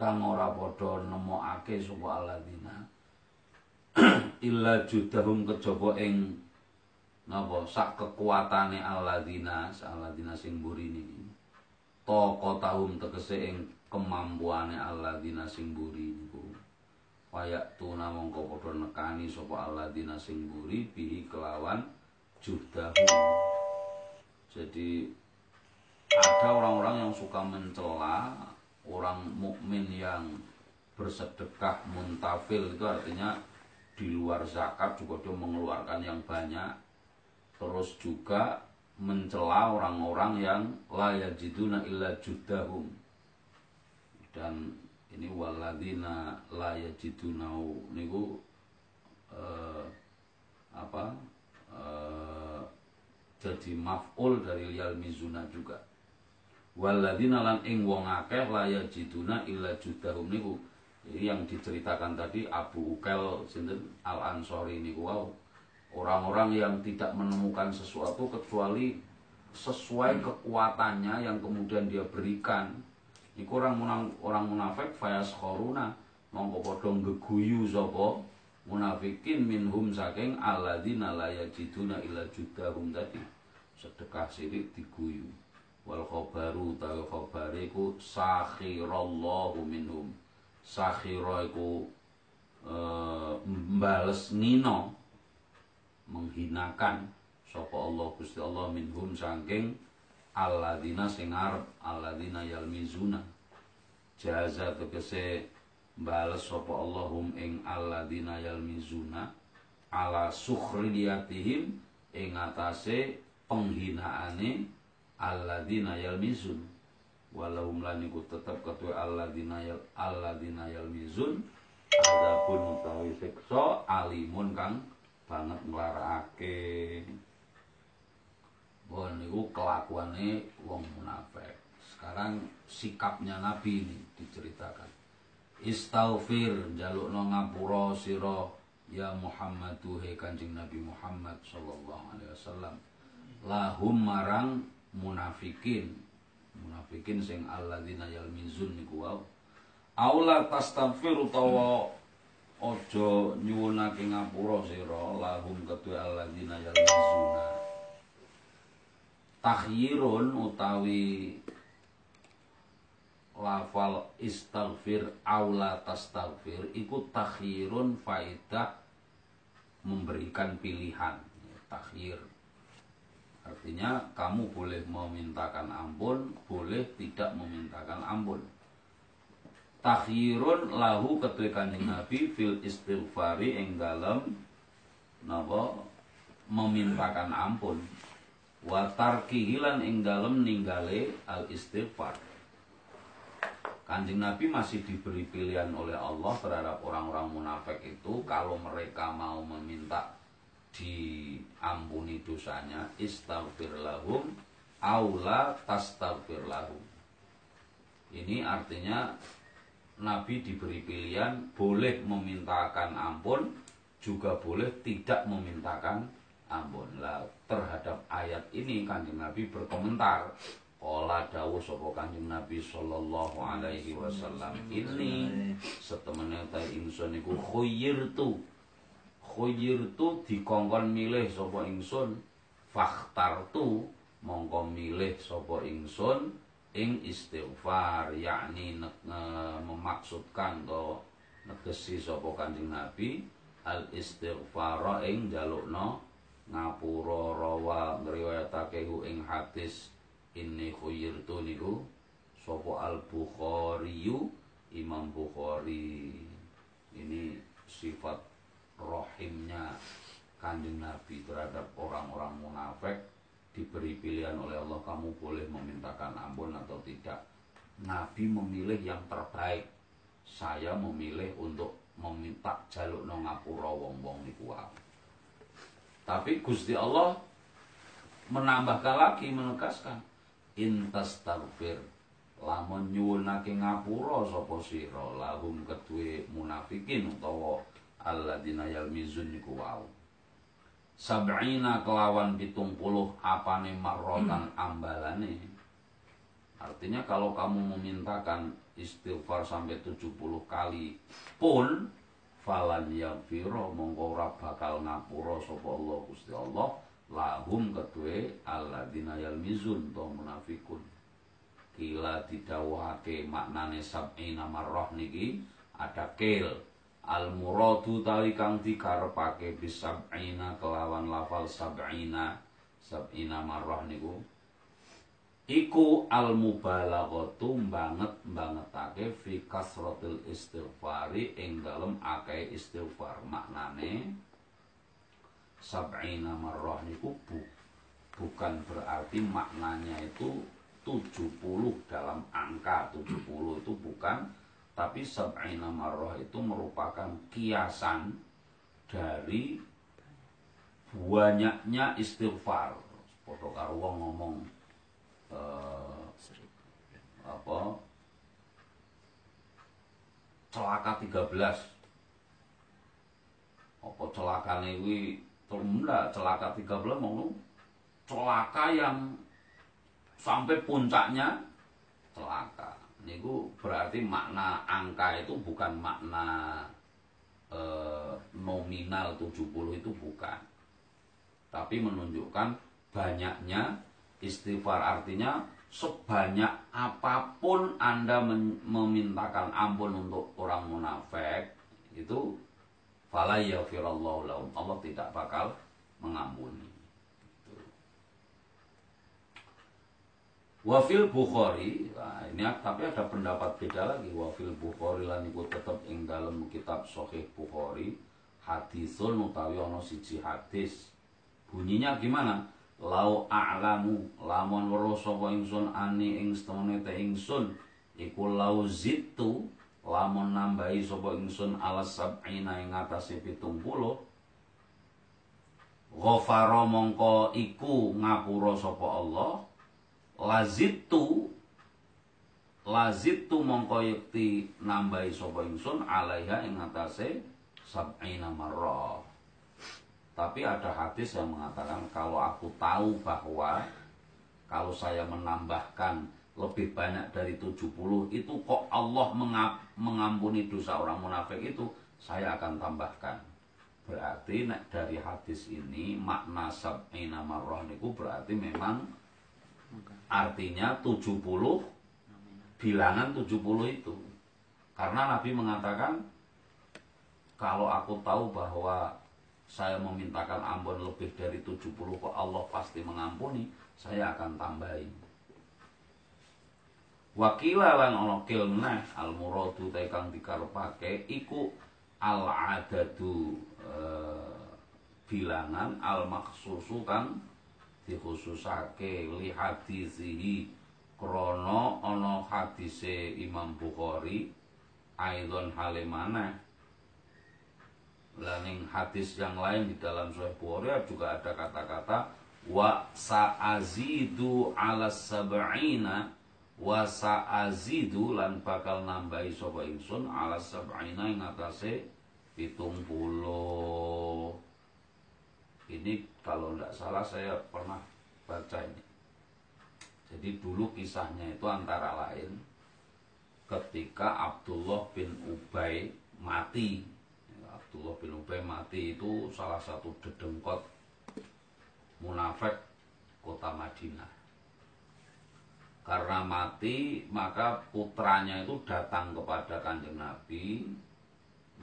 kang ora padha nemokake sapa aladina illa judahum kejaba ing napa? Sak kekuatane aladina aladina sing mburi niki toko tahum tegese ing kemampuane alladzina sing buri niku. Wayak tuna mongko padha nekani sapa alladzina sing buri bihi kelawan judahu jadi ada orang-orang yang suka mencela orang mukmin yang bersedekah muntafil itu artinya di luar zakat juga dia mengeluarkan yang banyak terus juga mencela orang-orang yang la yajiduna illa judahum. Dan ini waladina la yajiduna niku uh, apa uh, jadi maf'ul dari liyal mizuna juga. Waladina lan ing wong akeh la yajiduna illa judahum niku. Jadi yang diceritakan tadi Abu Ukel sinten? Al Ansori niku wow orang-orang yang tidak menemukan sesuatu kecuali sesuai kekuatannya yang kemudian dia berikan. Iku orang munang, orang munafik fayas koruna mongko padha geguyu sapa munafikin minhum saking alladzina la yajiduna illa judahum tadi. Sedekah sirik diguyu. Wal khabaru ta khabare iku sakhirallahu minhum. Sakhira iku e, mbales nino menghinakan sapa Allah Gusti Allah minhum saking alladzina sing arep alladzina yalmizuna. Jaza tegese bales sapa Allahum ing alladzina yalmizuna ala sukhriyatihim ing atase penghinaane alladzina yalmizun. Walahum lan iku tetep ketua alladzina yal alladzina yalmizun adapun utawi siksa alimun kang banget nglarakake Wah niku kelakuannya wong munafik. Sekarang sikapnya Nabi ini diceritakan. Istaghfir jalukno ngapura sira ya Muhammad he Kanjeng Nabi Muhammad sallallahu alaihi wasallam. Lahum marang munafikin. Munafikin sing alladzina yalmizun niku wae. Aula tastaghfir utawa aja nyuwunake ngapura sira lahum kedue alladzina yalmizuna. Takhyirun utawi lafal istaghfir aula tastaghfir iku takhyirun faidah memberikan pilihan takhyir artinya kamu boleh memintakan ampun boleh tidak memintakan ampun takhirun lahu ketua kanjeng Nabi fil istighfari ing dalem napa memintakan ampun. Wa tarkihilan ing dalem ninggale al istighfar Kanjeng Nabi masih diberi pilihan oleh Allah terhadap orang-orang munafik itu kalau mereka mau meminta diampuni dosanya istaghfir lahum aula tastaghfir lahum. Ini artinya Nabi diberi pilihan boleh memintakan ampun juga boleh tidak memintakan ampun. Lah terhadap ayat ini Kanjeng Nabi berkomentar. Kala dawuh sapa Kanjeng Nabi sallallahu alaihi wasallam ini setemene ta ingsun iku khayyirtu. Khayyirtu dikongkon milih sapa ingsun fakhtartu mongko milih sapa ingsun ing istighfar yakni memaksudkan to negesi sapa Kanjeng Nabi al istighfar ing jalukno ngapura rawa ngriwayatake ing hadis inni khayyirtu niku sapa al Bukhari Imam Bukhari. Ini sifat rohimnya kanjeng Nabi terhadap orang-orang munafik diberi pilihan oleh Allah kamu boleh memintakan ampun atau tidak. Nabi memilih yang terbaik. Saya memilih untuk meminta jaluk no ngapura wong-wong niku tapi Gusti Allah menambahkan lagi menegaskan intas tarfir lamun nyuwunake ngapura sapa sira lahum kedue munafikin utawa alladzina yalmizun niku wau sab'ina kelawan pitung puluh apane marrotan ambalane? Artinya kalau kamu memintakan istighfar sampai 70 kali pun falan yaghfira mongko ora bakal ngapura sapa Allah Gusti Allah. Lahum kedue alladzina yalmizun to munafikun. Kila didawuhake maknane sab'ina marrah niki ada kil al muradu tawi kang dikarepake bisab'ina kelawan lafal sab'ina sab'ina marrah niku. Iku al mubalaghatu banget bangetake fi kasratil istighfari ing dalem akeh istighfar. Maknane sab'ina marrah niku bu, bukan berarti maknanya itu 70 dalam angka 70 itu bukan tapi sab'ina marrah itu merupakan kiasan dari banyaknya istighfar. Foto karo wong ngomong eh, apa celaka 13 apa celakane kuwi enggak celaka 13 mau celaka yang sampai puncaknya celaka niku berarti makna angka itu bukan makna eh, nominal 70 itu bukan. Tapi menunjukkan banyaknya istighfar artinya sebanyak apa pun Anda memintakan ampun untuk orang munafik itu fala Allah tidak bakal mengampuni Wafil Bukhari, nah ini tapi ada pendapat beda lagi. Wafil Bukhari lan iku tetep ing dalam kitab Sahih Bukhari hadisun utawi ana siji hadis. Bunyinya gimana? Lau a'lamu lamun weruh sapa ingsun ani ing stone te ingsun iku lau zitu lamun nambahi sapa ingsun ala sab'ina ing atase 70 Ghafara mongko iku ngapura sapa Allah lazitu lazitu mongko yekti nambahi sapa ingsun alaiha ing atase sab'ina marrah tapi ada hadis yang mengatakan kalau aku tahu bahwa kalau saya menambahkan lebih banyak dari 70 itu kok Allah mengampuni dosa orang munafik itu saya akan tambahkan. Berarti dari hadis ini makna sab'ina marrah niku berarti memang artinya 70 bilangan 70 itu karena Nabi mengatakan kalau aku tahu bahwa saya memintakan ampun lebih dari 70 kok Allah pasti mengampuni, saya akan tambahin. Wakila lan al muradu ta kang dikarepake iku al adadu e, bilangan al maksusu kang dikhususake li hadisihi. Krana ana hadise Imam Bukhari aidon halimana Laning hadis yang lain di dalam Sahih Bukhari juga ada kata-kata wa sa'azidu ala sab'ina wa sa'azidu lan bakal nambahi sapa ingsun ala sab'ina ing atase 70 ini kalau tidak salah saya pernah baca ini jadi dulu kisahnya itu antara lain ketika Abdullah bin Ubay mati Abdullah bin Ubay mati itu salah satu dedengkot munafik kota Madinah. Karena mati, maka putranya itu datang kepada kanjeng Nabi,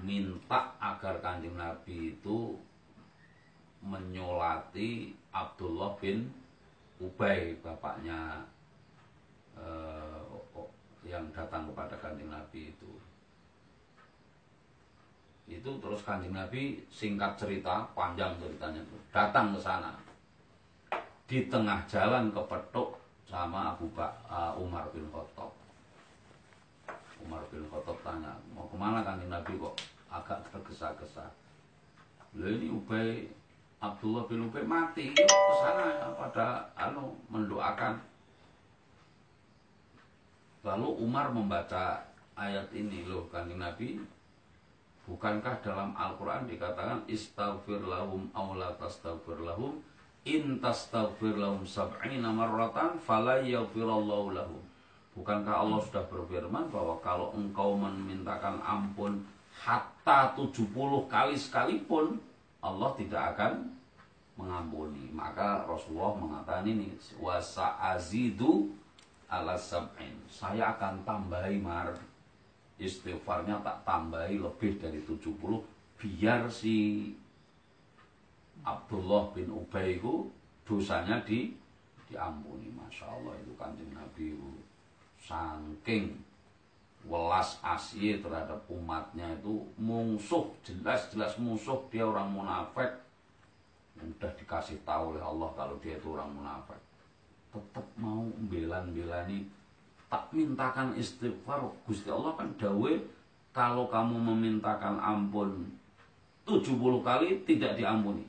minta agar kanjeng Nabi itu menyolati Abdullah bin Ubay, bapaknya eh, yang datang kepada kanjeng Nabi itu. itu terus kanjeng Nabi singkat cerita panjang ceritanya tuh datang ke sana. Di tengah jalan kepetuk sama Abu Bak uh, Umar bin Khattab. Umar bin Khattab tanya mau ke mana kanjeng Nabi kok? Agak tergesa-gesa. Ini Ubay Abdullah bin Ubay mati. Ke sana pada anu mendoakan. Lalu Umar membaca ayat ini loh kanjeng Nabi. Bukankah dalam Al-Quran dikatakan istaghfir lahum awla tastaghfir lahum in tastaghfir lahum sab'ina marratan fala lahum. Bukankah Allah sudah berfirman bahwa kalau engkau memintakan ampun hatta 70 kali sekalipun Allah tidak akan mengampuni maka Rasulullah mengatakan ini wasa azidu ala sab'in. Saya akan tambahi mar. Istighfarnya tak tambahi lebih dari 70 biar si Abdullah bin Ubay itu dosanya di diampuni. Masya Allah itu kanjeng Nabi itu saking welas asih terhadap umatnya itu musuh jelas-jelas musuh dia orang munafik. Udah dikasih tahu oleh Allah kalau dia itu orang munafik. Tetap mau belan-belani tak mintakan istighfar. Gusti Allah kan dawe kalau kamu memintakan ampun 70 kali tidak diampuni.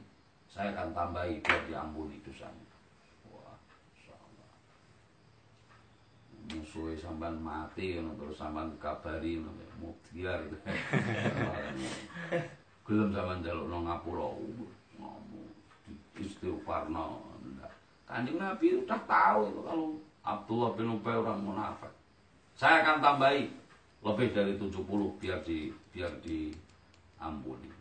Saya akan tambahi biar diampuni dosanya wah insyaallah musuhnya sampai mati terus sampai kabari mutiar gelem sampean nang ngapura ngomong istighfar no kanjeng Nabi udah tahu itu kalau Abdullah bin Ubay orang munafik. Saya akan tambahi lebih dari 70 biar di biar diampuni.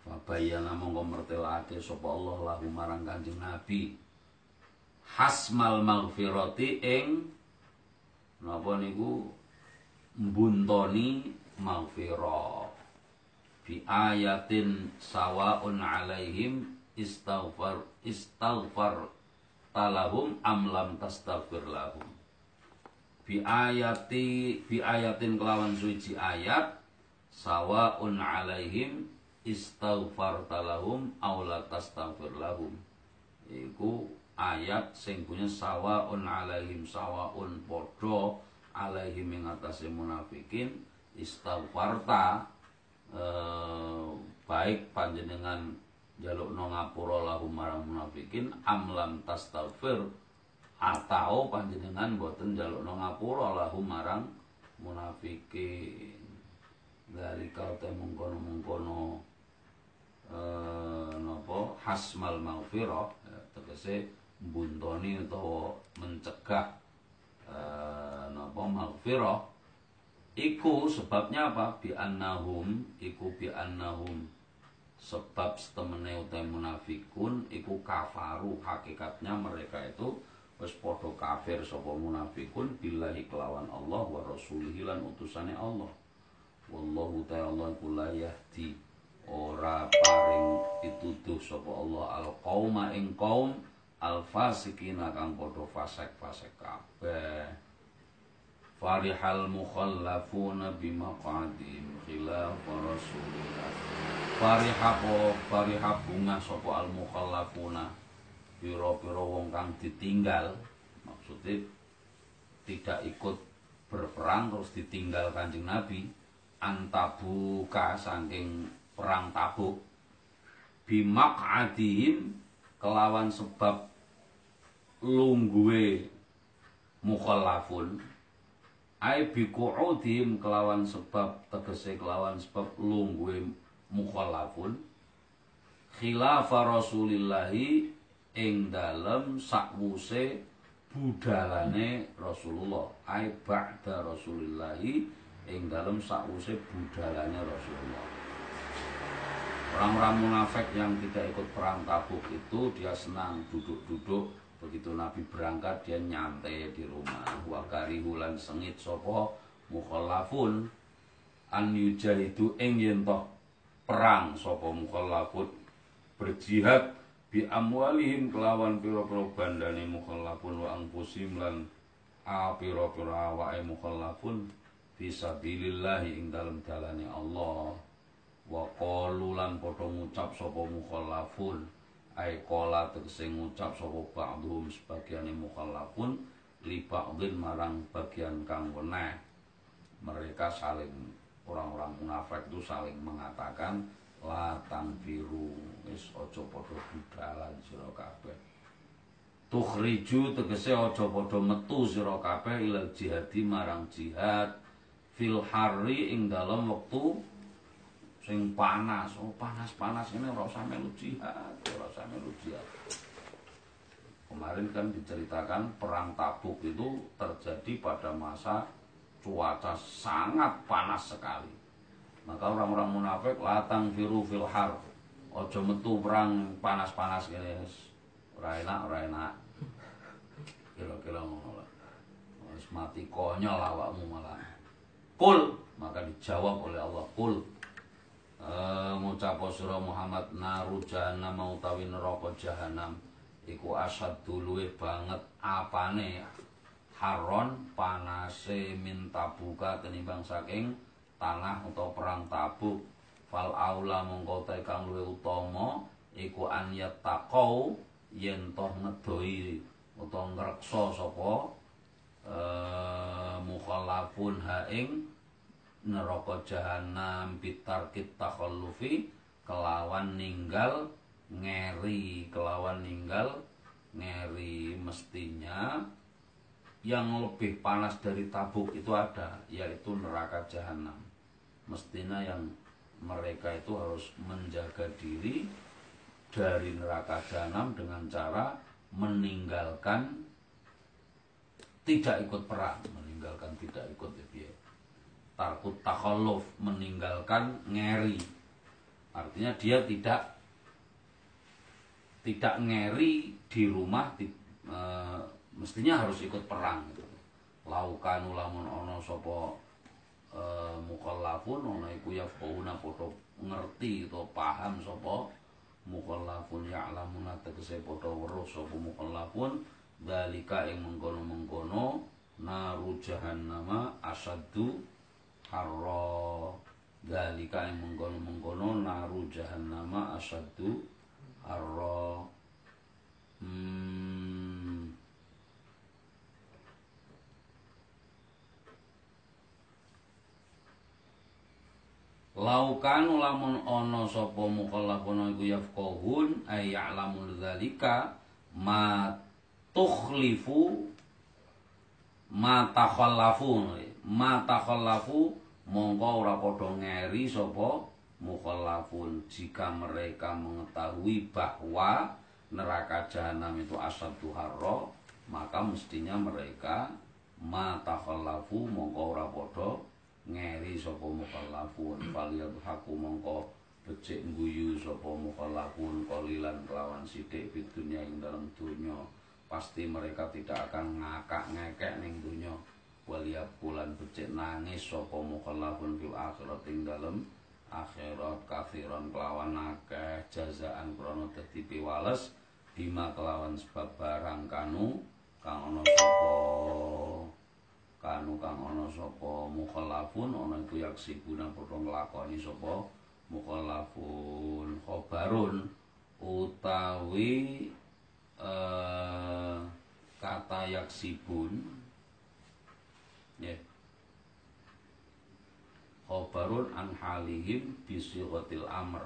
Fabayana mongko mertelake sapa Allah lahu marang Kanjeng Nabi. Hasmal maghfirati ing napa niku mbuntoni maghfirah bi ayatin sawaun alaihim istaghfar istaghfar talahum amlam tastaghfir lahum. Bi ayati bi ayatin kelawan suci ayat sawaun alaihim istaghfar talahum aula tastaghfir lahum. Iku ayat sing punya sawaun alaihim sawaun podo alaihim ing atase munafikin istaghfarta eh, baik panjenengan jaluk no ngapura lahum marang munafikin amlam tastaghfir atau panjenengan boten jaluk no ngapura lahum marang munafikin. Dari kau teh mengkono eh, nopo hasmal maghfirah ya, buntoni atau mencegah eh, nopo maghfirah iku sebabnya apa? Bi annahum iku bi annahum. Sebab setemene utai munafikun iku kafaru. Hakikatnya mereka itu wis padha kafir sapa munafikun billahi kelawan Allah wa rasulihi lan utusane Allah. Wallahu ta'ala iku la yahdi. Ora paring pituduh sapa Allah al qauma ing qaum al fasikina kang padha fasik-fasik kabeh. Farihal mukhallafuna bimaqadim khilaf rasulillah. Farihapo farihab bunga sapa al mukhallafuna pira-pira wong kang ditinggal. Maksudnya tidak ikut berperang terus ditinggal kanjeng Nabi. Antabuka saking perang tabuk. Bimak adihim kelawan sebab lungguwe mukhallafun ai biqu'udhim kelawan sebab tegese kelawan sebab lungguhe mukhallafun khilafa rasulillahi ing dalem sakwuse budalane Rasulullah. Ai ba'da rasulillahi ing dalem sakwuse budalane Rasulullah. Orang-orang munafik yang tidak ikut perang tabuk itu dia senang duduk-duduk begitu Nabi berangkat dia nyantai di rumah. Wakari hulan sengit sopo mukhallafun an yujahidu ing yen perang sopo mukhallafun berjihad bi amwalihim kelawan pira-pira bandane mukhallafun wa angpusim lan a pira-pira awake mukhallafun fisabilillah ing dalem dalane Allah. Wa qalu lan padha ngucap sapa ai qala tegese ngucap sapa ba'dhum sebagiane mukhallafun li ba'dhin marang bagian kang weneh. Mereka saling orang-orang munafik itu saling mengatakan la tangfiru wis aja padha budalan sira kabeh. Tukhriju tegese aja padha metu sira kabeh ilal jihadi marang jihad fil harri ing dalam wektu sing panas oh panas-panas ini ora usah melu jihad melu jihad. Kemarin kan diceritakan perang Tabuk itu terjadi pada masa cuaca sangat panas sekali. Maka orang-orang munafik latang firu fil har ojo metu perang panas-panas gini ora enak ora enak. Kira-kira ngono mati konyol awakmu malah. Kul maka dijawab oleh Allah kul ngucap surah Muhammad naru jahanam utawi neraka jahanam iku asad duluwe banget. Apane? Haron panase minta buka tenimbang saking tanah atau perang tabuk. Fal aula mongko kang luwih utama iku an yattaqau yen toh ngedoi utawa ngreksa sapa eh mukhallafun ha ing neraka jahanam bitarkit takhallufi kelawan ninggal ngeri. Kelawan ninggal ngeri mestinya. Yang lebih panas dari tabuk itu ada yaitu neraka jahanam mestinya yang mereka itu harus menjaga diri dari neraka jahanam dengan cara meninggalkan tidak ikut perang. Meninggalkan tidak ikut ya takut takhalluf meninggalkan ngeri artinya dia tidak tidak ngeri di rumah di, e, mestinya harus ikut perang gitu. laukan ulamun ono sopo e, mukallafun ono iku yafqauna padha ngerti atau paham sapa mukallafun ya'lamuna tegese padha weruh sapa mukallafun dalika ing mengkono-mengkono naru jahannama asaddu harra dalika ing mengkono-mengkono naru jahannama asaddu harra hmm. Laukan lamun ono sapa mukallafun iku yafqahun ay ya'lamul dzalika ma tukhlifu ma takhallafu ma takhallafu mongko ora padha ngeri sapa mukhallafun jika mereka mengetahui bahwa neraka jahanam itu asadu harra maka mestinya mereka ma takhallafu mongko ora padha ngeri sapa mukallafun faliyad haku mongko becik guyu sapa mukallafun kolilan kelawan sithik di dunia ing dalam dunya pasti mereka tidak akan ngakak ngekek ning dunya waliyab bulan becik nangis sapa mukallafun fil akhirat ing dalam akhirat kafiran kelawan akeh jazaan krana dadi piwales bima kelawan sebab barang kanu kang ana sapa. Kanu kang ana sapa mukhallafun ana iku yaksibuna padha nglakoni sapa mukhallafun khobarun utawi eh, kata yaksibun ya. Khobarun an halihim bisighatil amr.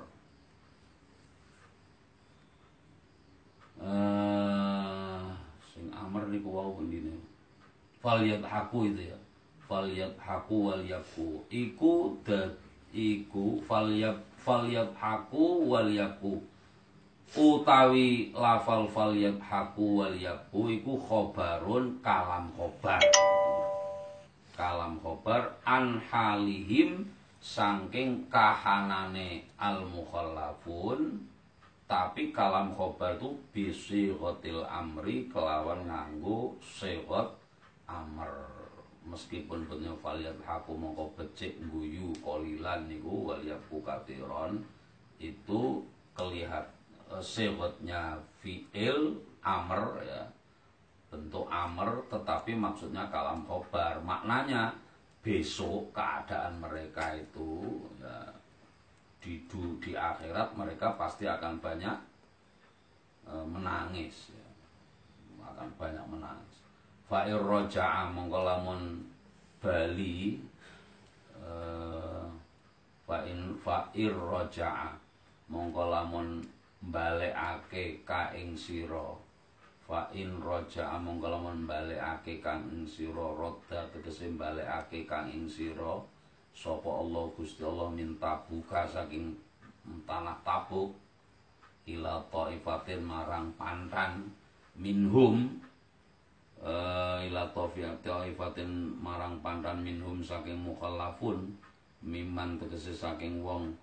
Eh sing amr niku wau pendine faliyat haku itu ya. Faliyat haku wal yaku. Iku dat iku faliyat faliyat haku wal yaku. Utawi lafal faliyat haku wal yaku iku khobarun kalam khobar kalam khobar an halihim kahanane al mukhallafun tapi kalam khobar itu bisi hotil amri kelawan nganggo sewot amr. Meskipun punya faliyat haku mongko becik guyu kolilan niku waliyaku katiron itu kelihat e, sewotnya fiil amr ya bentuk amr tetapi maksudnya kalam khobar. Maknanya besok keadaan mereka itu ya, di du- di akhirat mereka pasti akan banyak eh, menangis ya. akan banyak menangis. Fa'ir roja'a mongko lamun bali eh, fa'in fa'ir roja'a mongko lamun balekake ka ing sira fa'in roja'a mongko lamun balekake kang ing sira rodda tegese balekake kang ing sapa Allah Gusti Allah minta buka saking tanah tabuk ila taifatin marang pantan minhum eh, ila taifatin marang pantan minhum saking mukhallafun miman tegese saking wong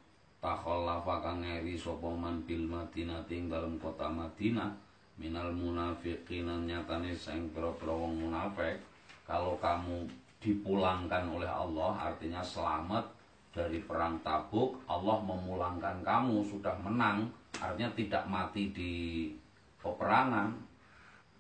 takhallafa kang ngeri sapa man bil Madinah ing dalem kota Madinah minal munafiqin nyatane sing pira-pira wong munafik kalau kamu dipulangkan oleh Allah artinya selamat dari perang Tabuk Allah memulangkan kamu sudah menang artinya tidak mati di peperangan.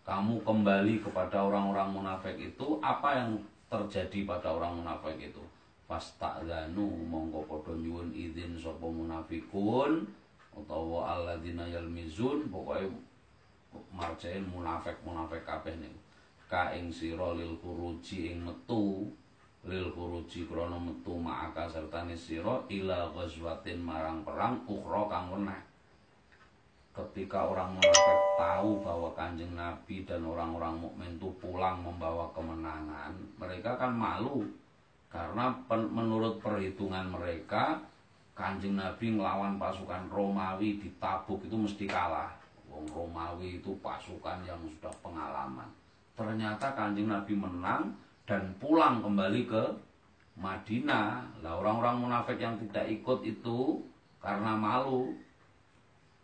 Kamu kembali kepada orang-orang munafik itu apa yang terjadi pada orang munafik itu? Fasta'zanu mongko padha nyuwun izin sapa munafikun utawa alladzina yalmizun pokoke marjain munafik-munafik kabeh niku ka ing sira lil ing metu lil khuruji krana metu ma'aka sertane sira ila ghazwatin marang perang ukhra kang weneh. Ketika orang munafik tahu bahwa kanjeng Nabi dan orang-orang mukmin itu pulang membawa kemenangan mereka kan malu. Karena menurut perhitungan mereka kanjeng Nabi ngelawan pasukan Romawi di Tabuk itu mesti kalah Wong Romawi itu pasukan yang sudah pengalaman. Ternyata kanjeng Nabi menang dan pulang kembali ke Madinah. Lah orang-orang munafik yang tidak ikut itu karena malu.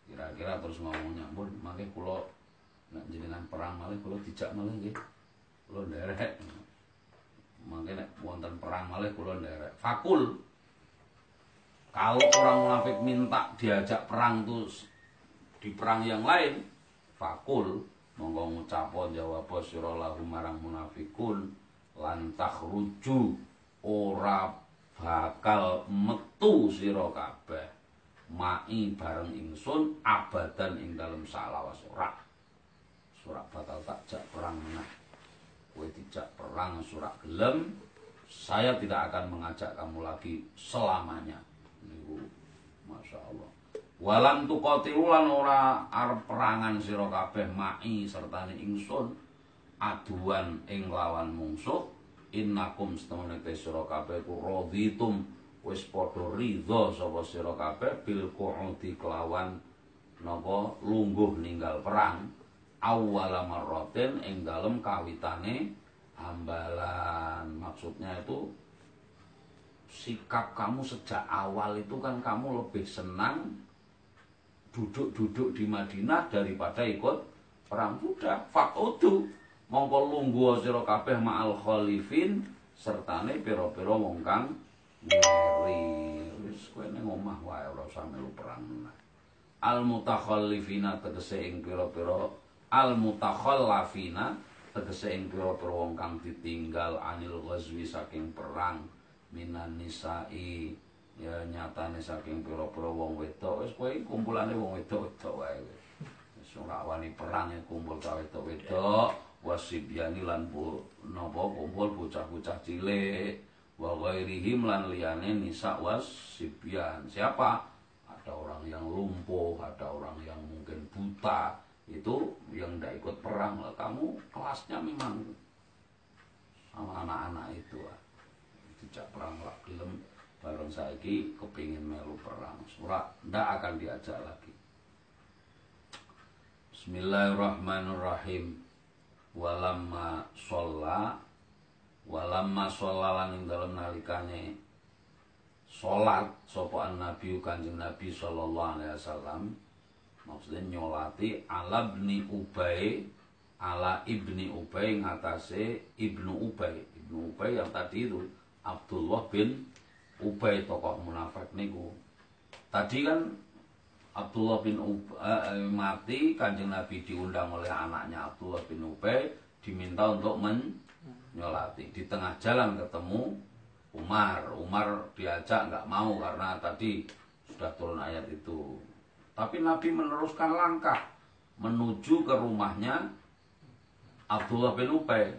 Kira-kira terus ngomongnya pun makanya kulo nak jenengan perang malih kulo dijak malih nggih. Kulo nderek. Makanya nek wonten perang malih kulo nderek. Fakul. Kalau orang munafik minta diajak perang tuh di perang yang lain fakul monggo ngucapo jawab sira lahu marang munafikun lan takhruju ora bakal metu sira kabeh. Mai bareng ingsun abadan ing dalem salawas ora. Surak bakal tak jak perang meneh kowe dijak perang surak gelem. Saya tidak akan mengajak kamu lagi selamanya. Niku Masya Allah walam tuqatilu lan ora arep perangan sira kabeh mai sertane ingsun aduan ing lawan mungsuh innakum setemene sira kabeh ku raditum wis padha ridho sapa sira kabeh bil qu'udi kelawan napa lungguh ninggal perang awwala marratin ing dalem kawitane hambalan. Maksudnya itu sikap kamu sejak awal itu kan kamu lebih senang duduk-duduk di Madinah daripada ikut perang sudah fakudu mongko lungguh sira kabeh ma'al khalifin sertane pira-pira wong kang ngeri. Wis kowe ning omah wae ora usah melu perang. Al mutakhallifina tegese ing pira-pira. Al mutakhallafina tegese ing pira-pira wong kang ditinggal anil ghazwi saking perang minan nisai ya nyatane saking pira-pira wong wedok wis kowe kumpulane wong wedok-wedok wae wis ora wani perang ya kumpul ka wedok-wedok. Wasibyani lan bu napa kumpul bocah-bocah cilik. Wa ghairihim lan liyane nisa wasibyan siapa? Ada orang yang lumpuh ada orang yang mungkin buta. Itu yang tidak ikut perang lah. Kamu kelasnya memang sama anak-anak itu ah. tidak perang lah gelem bareng saiki kepingin melu perang. Surat ndak akan diajak lagi. Bismillahirrahmanirrahim. Walamma sholla walamma sholla lan ing dalem nalikane salat nabi kanjeng nabi sallallahu alaihi wasallam. Maksudnya nyolati ala ibni ubay ala ibni ubay ngatasé ibnu ubay. Ibnu ubay yang tadi itu Abdullah bin Ubay tokoh munafik niku. Tadi kan Abdullah bin Ubay eh, mati, Kanjeng Nabi diundang oleh anaknya Abdullah bin Ubay diminta untuk menyolati. Di tengah jalan ketemu Umar. Umar diajak nggak mau karena tadi sudah turun ayat itu. Tapi Nabi meneruskan langkah menuju ke rumahnya Abdullah bin Ubay.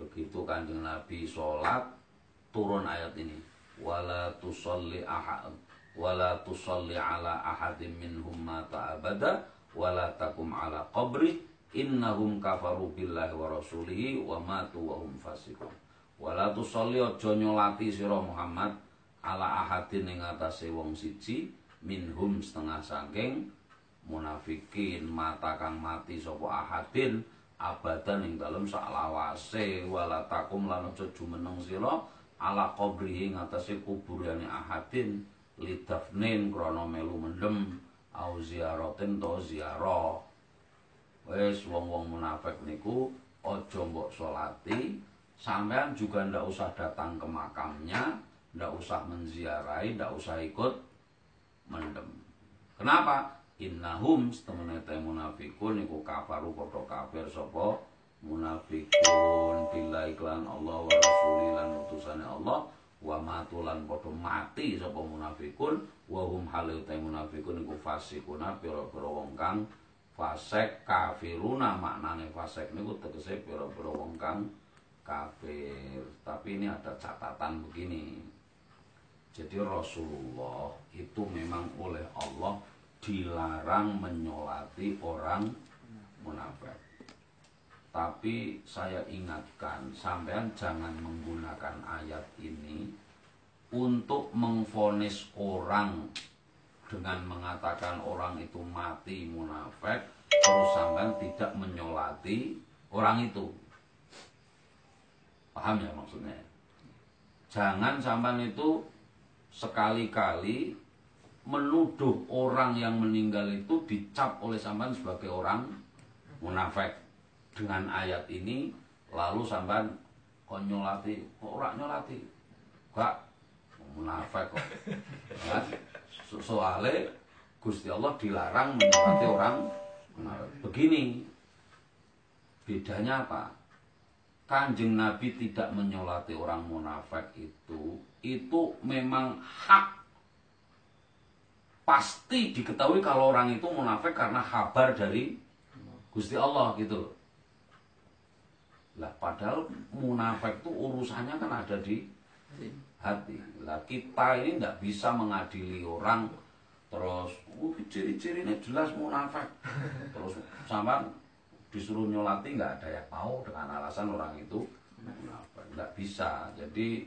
Begitu kanjeng Nabi sholat, turun ayat ini. Wala tusalli ahad wala tusalli ala ahadim minhum mata abada wala takum ala qabri innahum kafaru billahi wa rasulihi wa matu wa hum fasiqun. Wala tusalli aja nyolati sira Muhammad ala ahadin ing atase wong siji minhum setengah saking munafikin mata kang mati sapa ahadin abadan ing dalem saklawase wala takum lan aja jumeneng sira ala qabrihi ing atase kuburane ahadin lidafnin krana melu mendem au ziaratin to ziarah wis wong-wong munafik niku aja mbok sampean juga ndak usah datang ke makamnya ndak usah menziarahi ndak usah ikut mendem. Kenapa? Innahum setemene te munafikun niku kafaru padha kafir sapa munafikun billahi lan Allah wa rasulilan utusane Allah wa matulan padha mati sapa munafikun wa hum halu ta munafikun iku fasikuna pira-pira wong kang fasik kafiruna maknane fasik niku tegese pira-pira wong kang kafir. Tapi ini ada catatan begini. Jadi Rasulullah itu memang oleh Allah dilarang menyolati orang munafik tapi saya ingatkan, sampean jangan menggunakan ayat ini untuk mengfonis orang dengan mengatakan orang itu mati munafik, terus sampean tidak menyolati orang itu. Paham ya maksudnya? Jangan sampean itu sekali-kali menuduh orang yang meninggal itu dicap oleh sampean sebagai orang munafik dengan ayat ini lalu sampean kok nyolati kok ora nyolati? Gak. Munafik kok. Kan soale Gusti Allah dilarang menyolati orang begini. Bedanya apa? Kanjeng Nabi tidak menyolati orang munafik itu itu memang hak. Pasti diketahui kalau orang itu munafik karena kabar dari Gusti Allah gitu loh lah padahal munafik itu urusannya kan ada di hati. Lah kita ini tidak bisa mengadili orang terus uh, ciri-cirinya jelas munafik. Terus sama disuruh nyolati nggak ada yang mau dengan alasan orang itu munafik. Nggak bisa. Jadi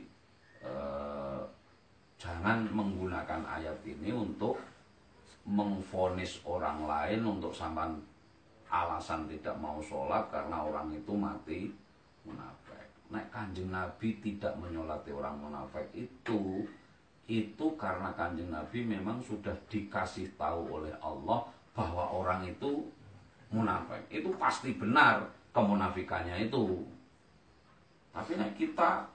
eh, jangan menggunakan ayat ini untuk mengfonis orang lain untuk sampai alasan tidak mau sholat karena orang itu mati munafik. Nek kanjeng Nabi tidak menyolati orang munafik itu itu karena kanjeng Nabi memang sudah dikasih tahu oleh Allah bahwa orang itu munafik. Itu pasti benar kemunafikannya itu. Tapi nek kita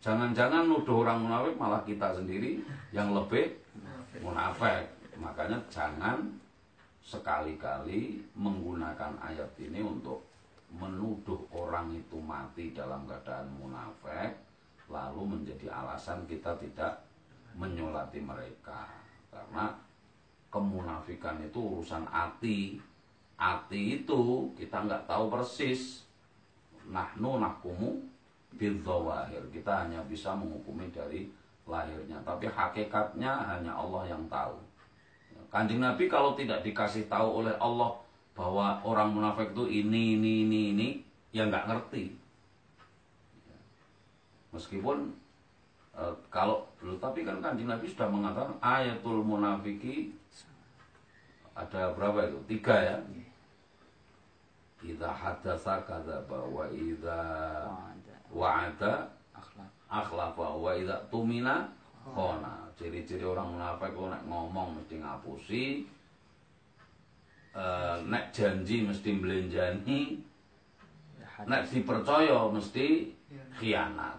jangan-jangan nuduh orang munafik malah kita sendiri yang lebih munafik. Makanya jangan sekali-kali menggunakan ayat ini untuk menuduh orang itu mati dalam keadaan munafik lalu menjadi alasan kita tidak menyolati mereka. Karena kemunafikan itu urusan hati. Hati itu kita nggak tahu persis. Nahnu nahkumu bil kita hanya bisa menghukumi dari lahirnya. Tapi hakikatnya hanya Allah yang tahu. Kanjeng Nabi kalau tidak dikasih tahu oleh Allah bahwa orang munafik itu ini, ini, ini, ini, ya nggak ngerti. Meskipun e, kalau tapi kan kanjeng Nabi sudah mengatakan ayatul munafiki ada berapa itu? Tiga ya. Idza hadasa kadzaba wa idza wa'ada akhlafa wa idza tumina khona ciri-ciri orang munafik nek ngomong mesti ngapusi uh, nek janji mesti belenjani nek dipercaya mesti khianat.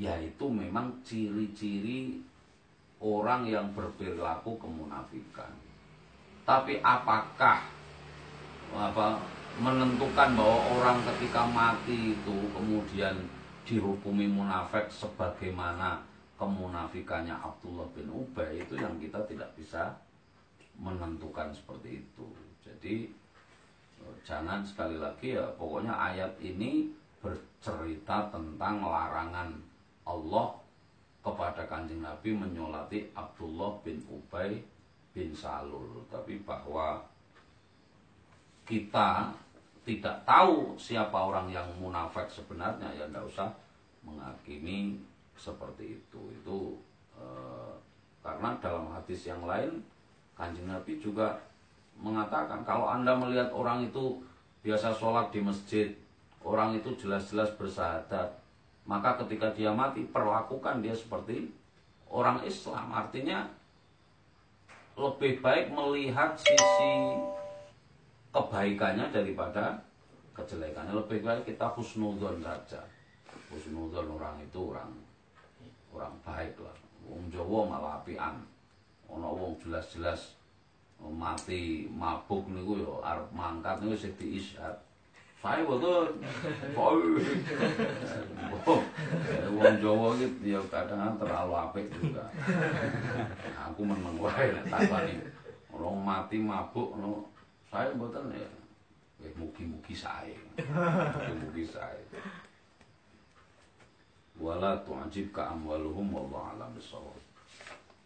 Ya itu memang ciri-ciri orang yang berperilaku kemunafikan. Tapi apakah apa menentukan bahwa orang ketika mati itu kemudian dihukumi munafik sebagaimana kemunafikannya Abdullah bin Ubay itu yang kita tidak bisa menentukan seperti itu. Jadi eh, jangan sekali lagi ya pokoknya ayat ini bercerita tentang larangan Allah kepada kanjeng Nabi menyolati Abdullah bin Ubay bin Salul tapi bahwa kita tidak tahu siapa orang yang munafik sebenarnya ya tidak usah menghakimi seperti itu itu eh, karena dalam hadis yang lain kanjeng Nabi juga mengatakan kalau anda melihat orang itu biasa sholat di masjid orang itu jelas-jelas bersahadat maka ketika dia mati perlakukan dia seperti orang Islam. Artinya lebih baik melihat sisi kebaikannya daripada kejelekannya. Lebih baik kita husnudon saja. Husnudon orang itu orang orang baik lah. Wong Jawa malah apian ana wong jelas-jelas mati mabuk niku ya arep mangkat niku sing diisyat saya betul wong Jawa iki ya kadang terlalu apik juga. Aku meneng wae nek takoni orang mati mabuk no saya mboten ya. Eh mugi-mugi sae. Mugi-mugi sae. Wala tu'jibka amwaluhum wallahu a'lam bissawab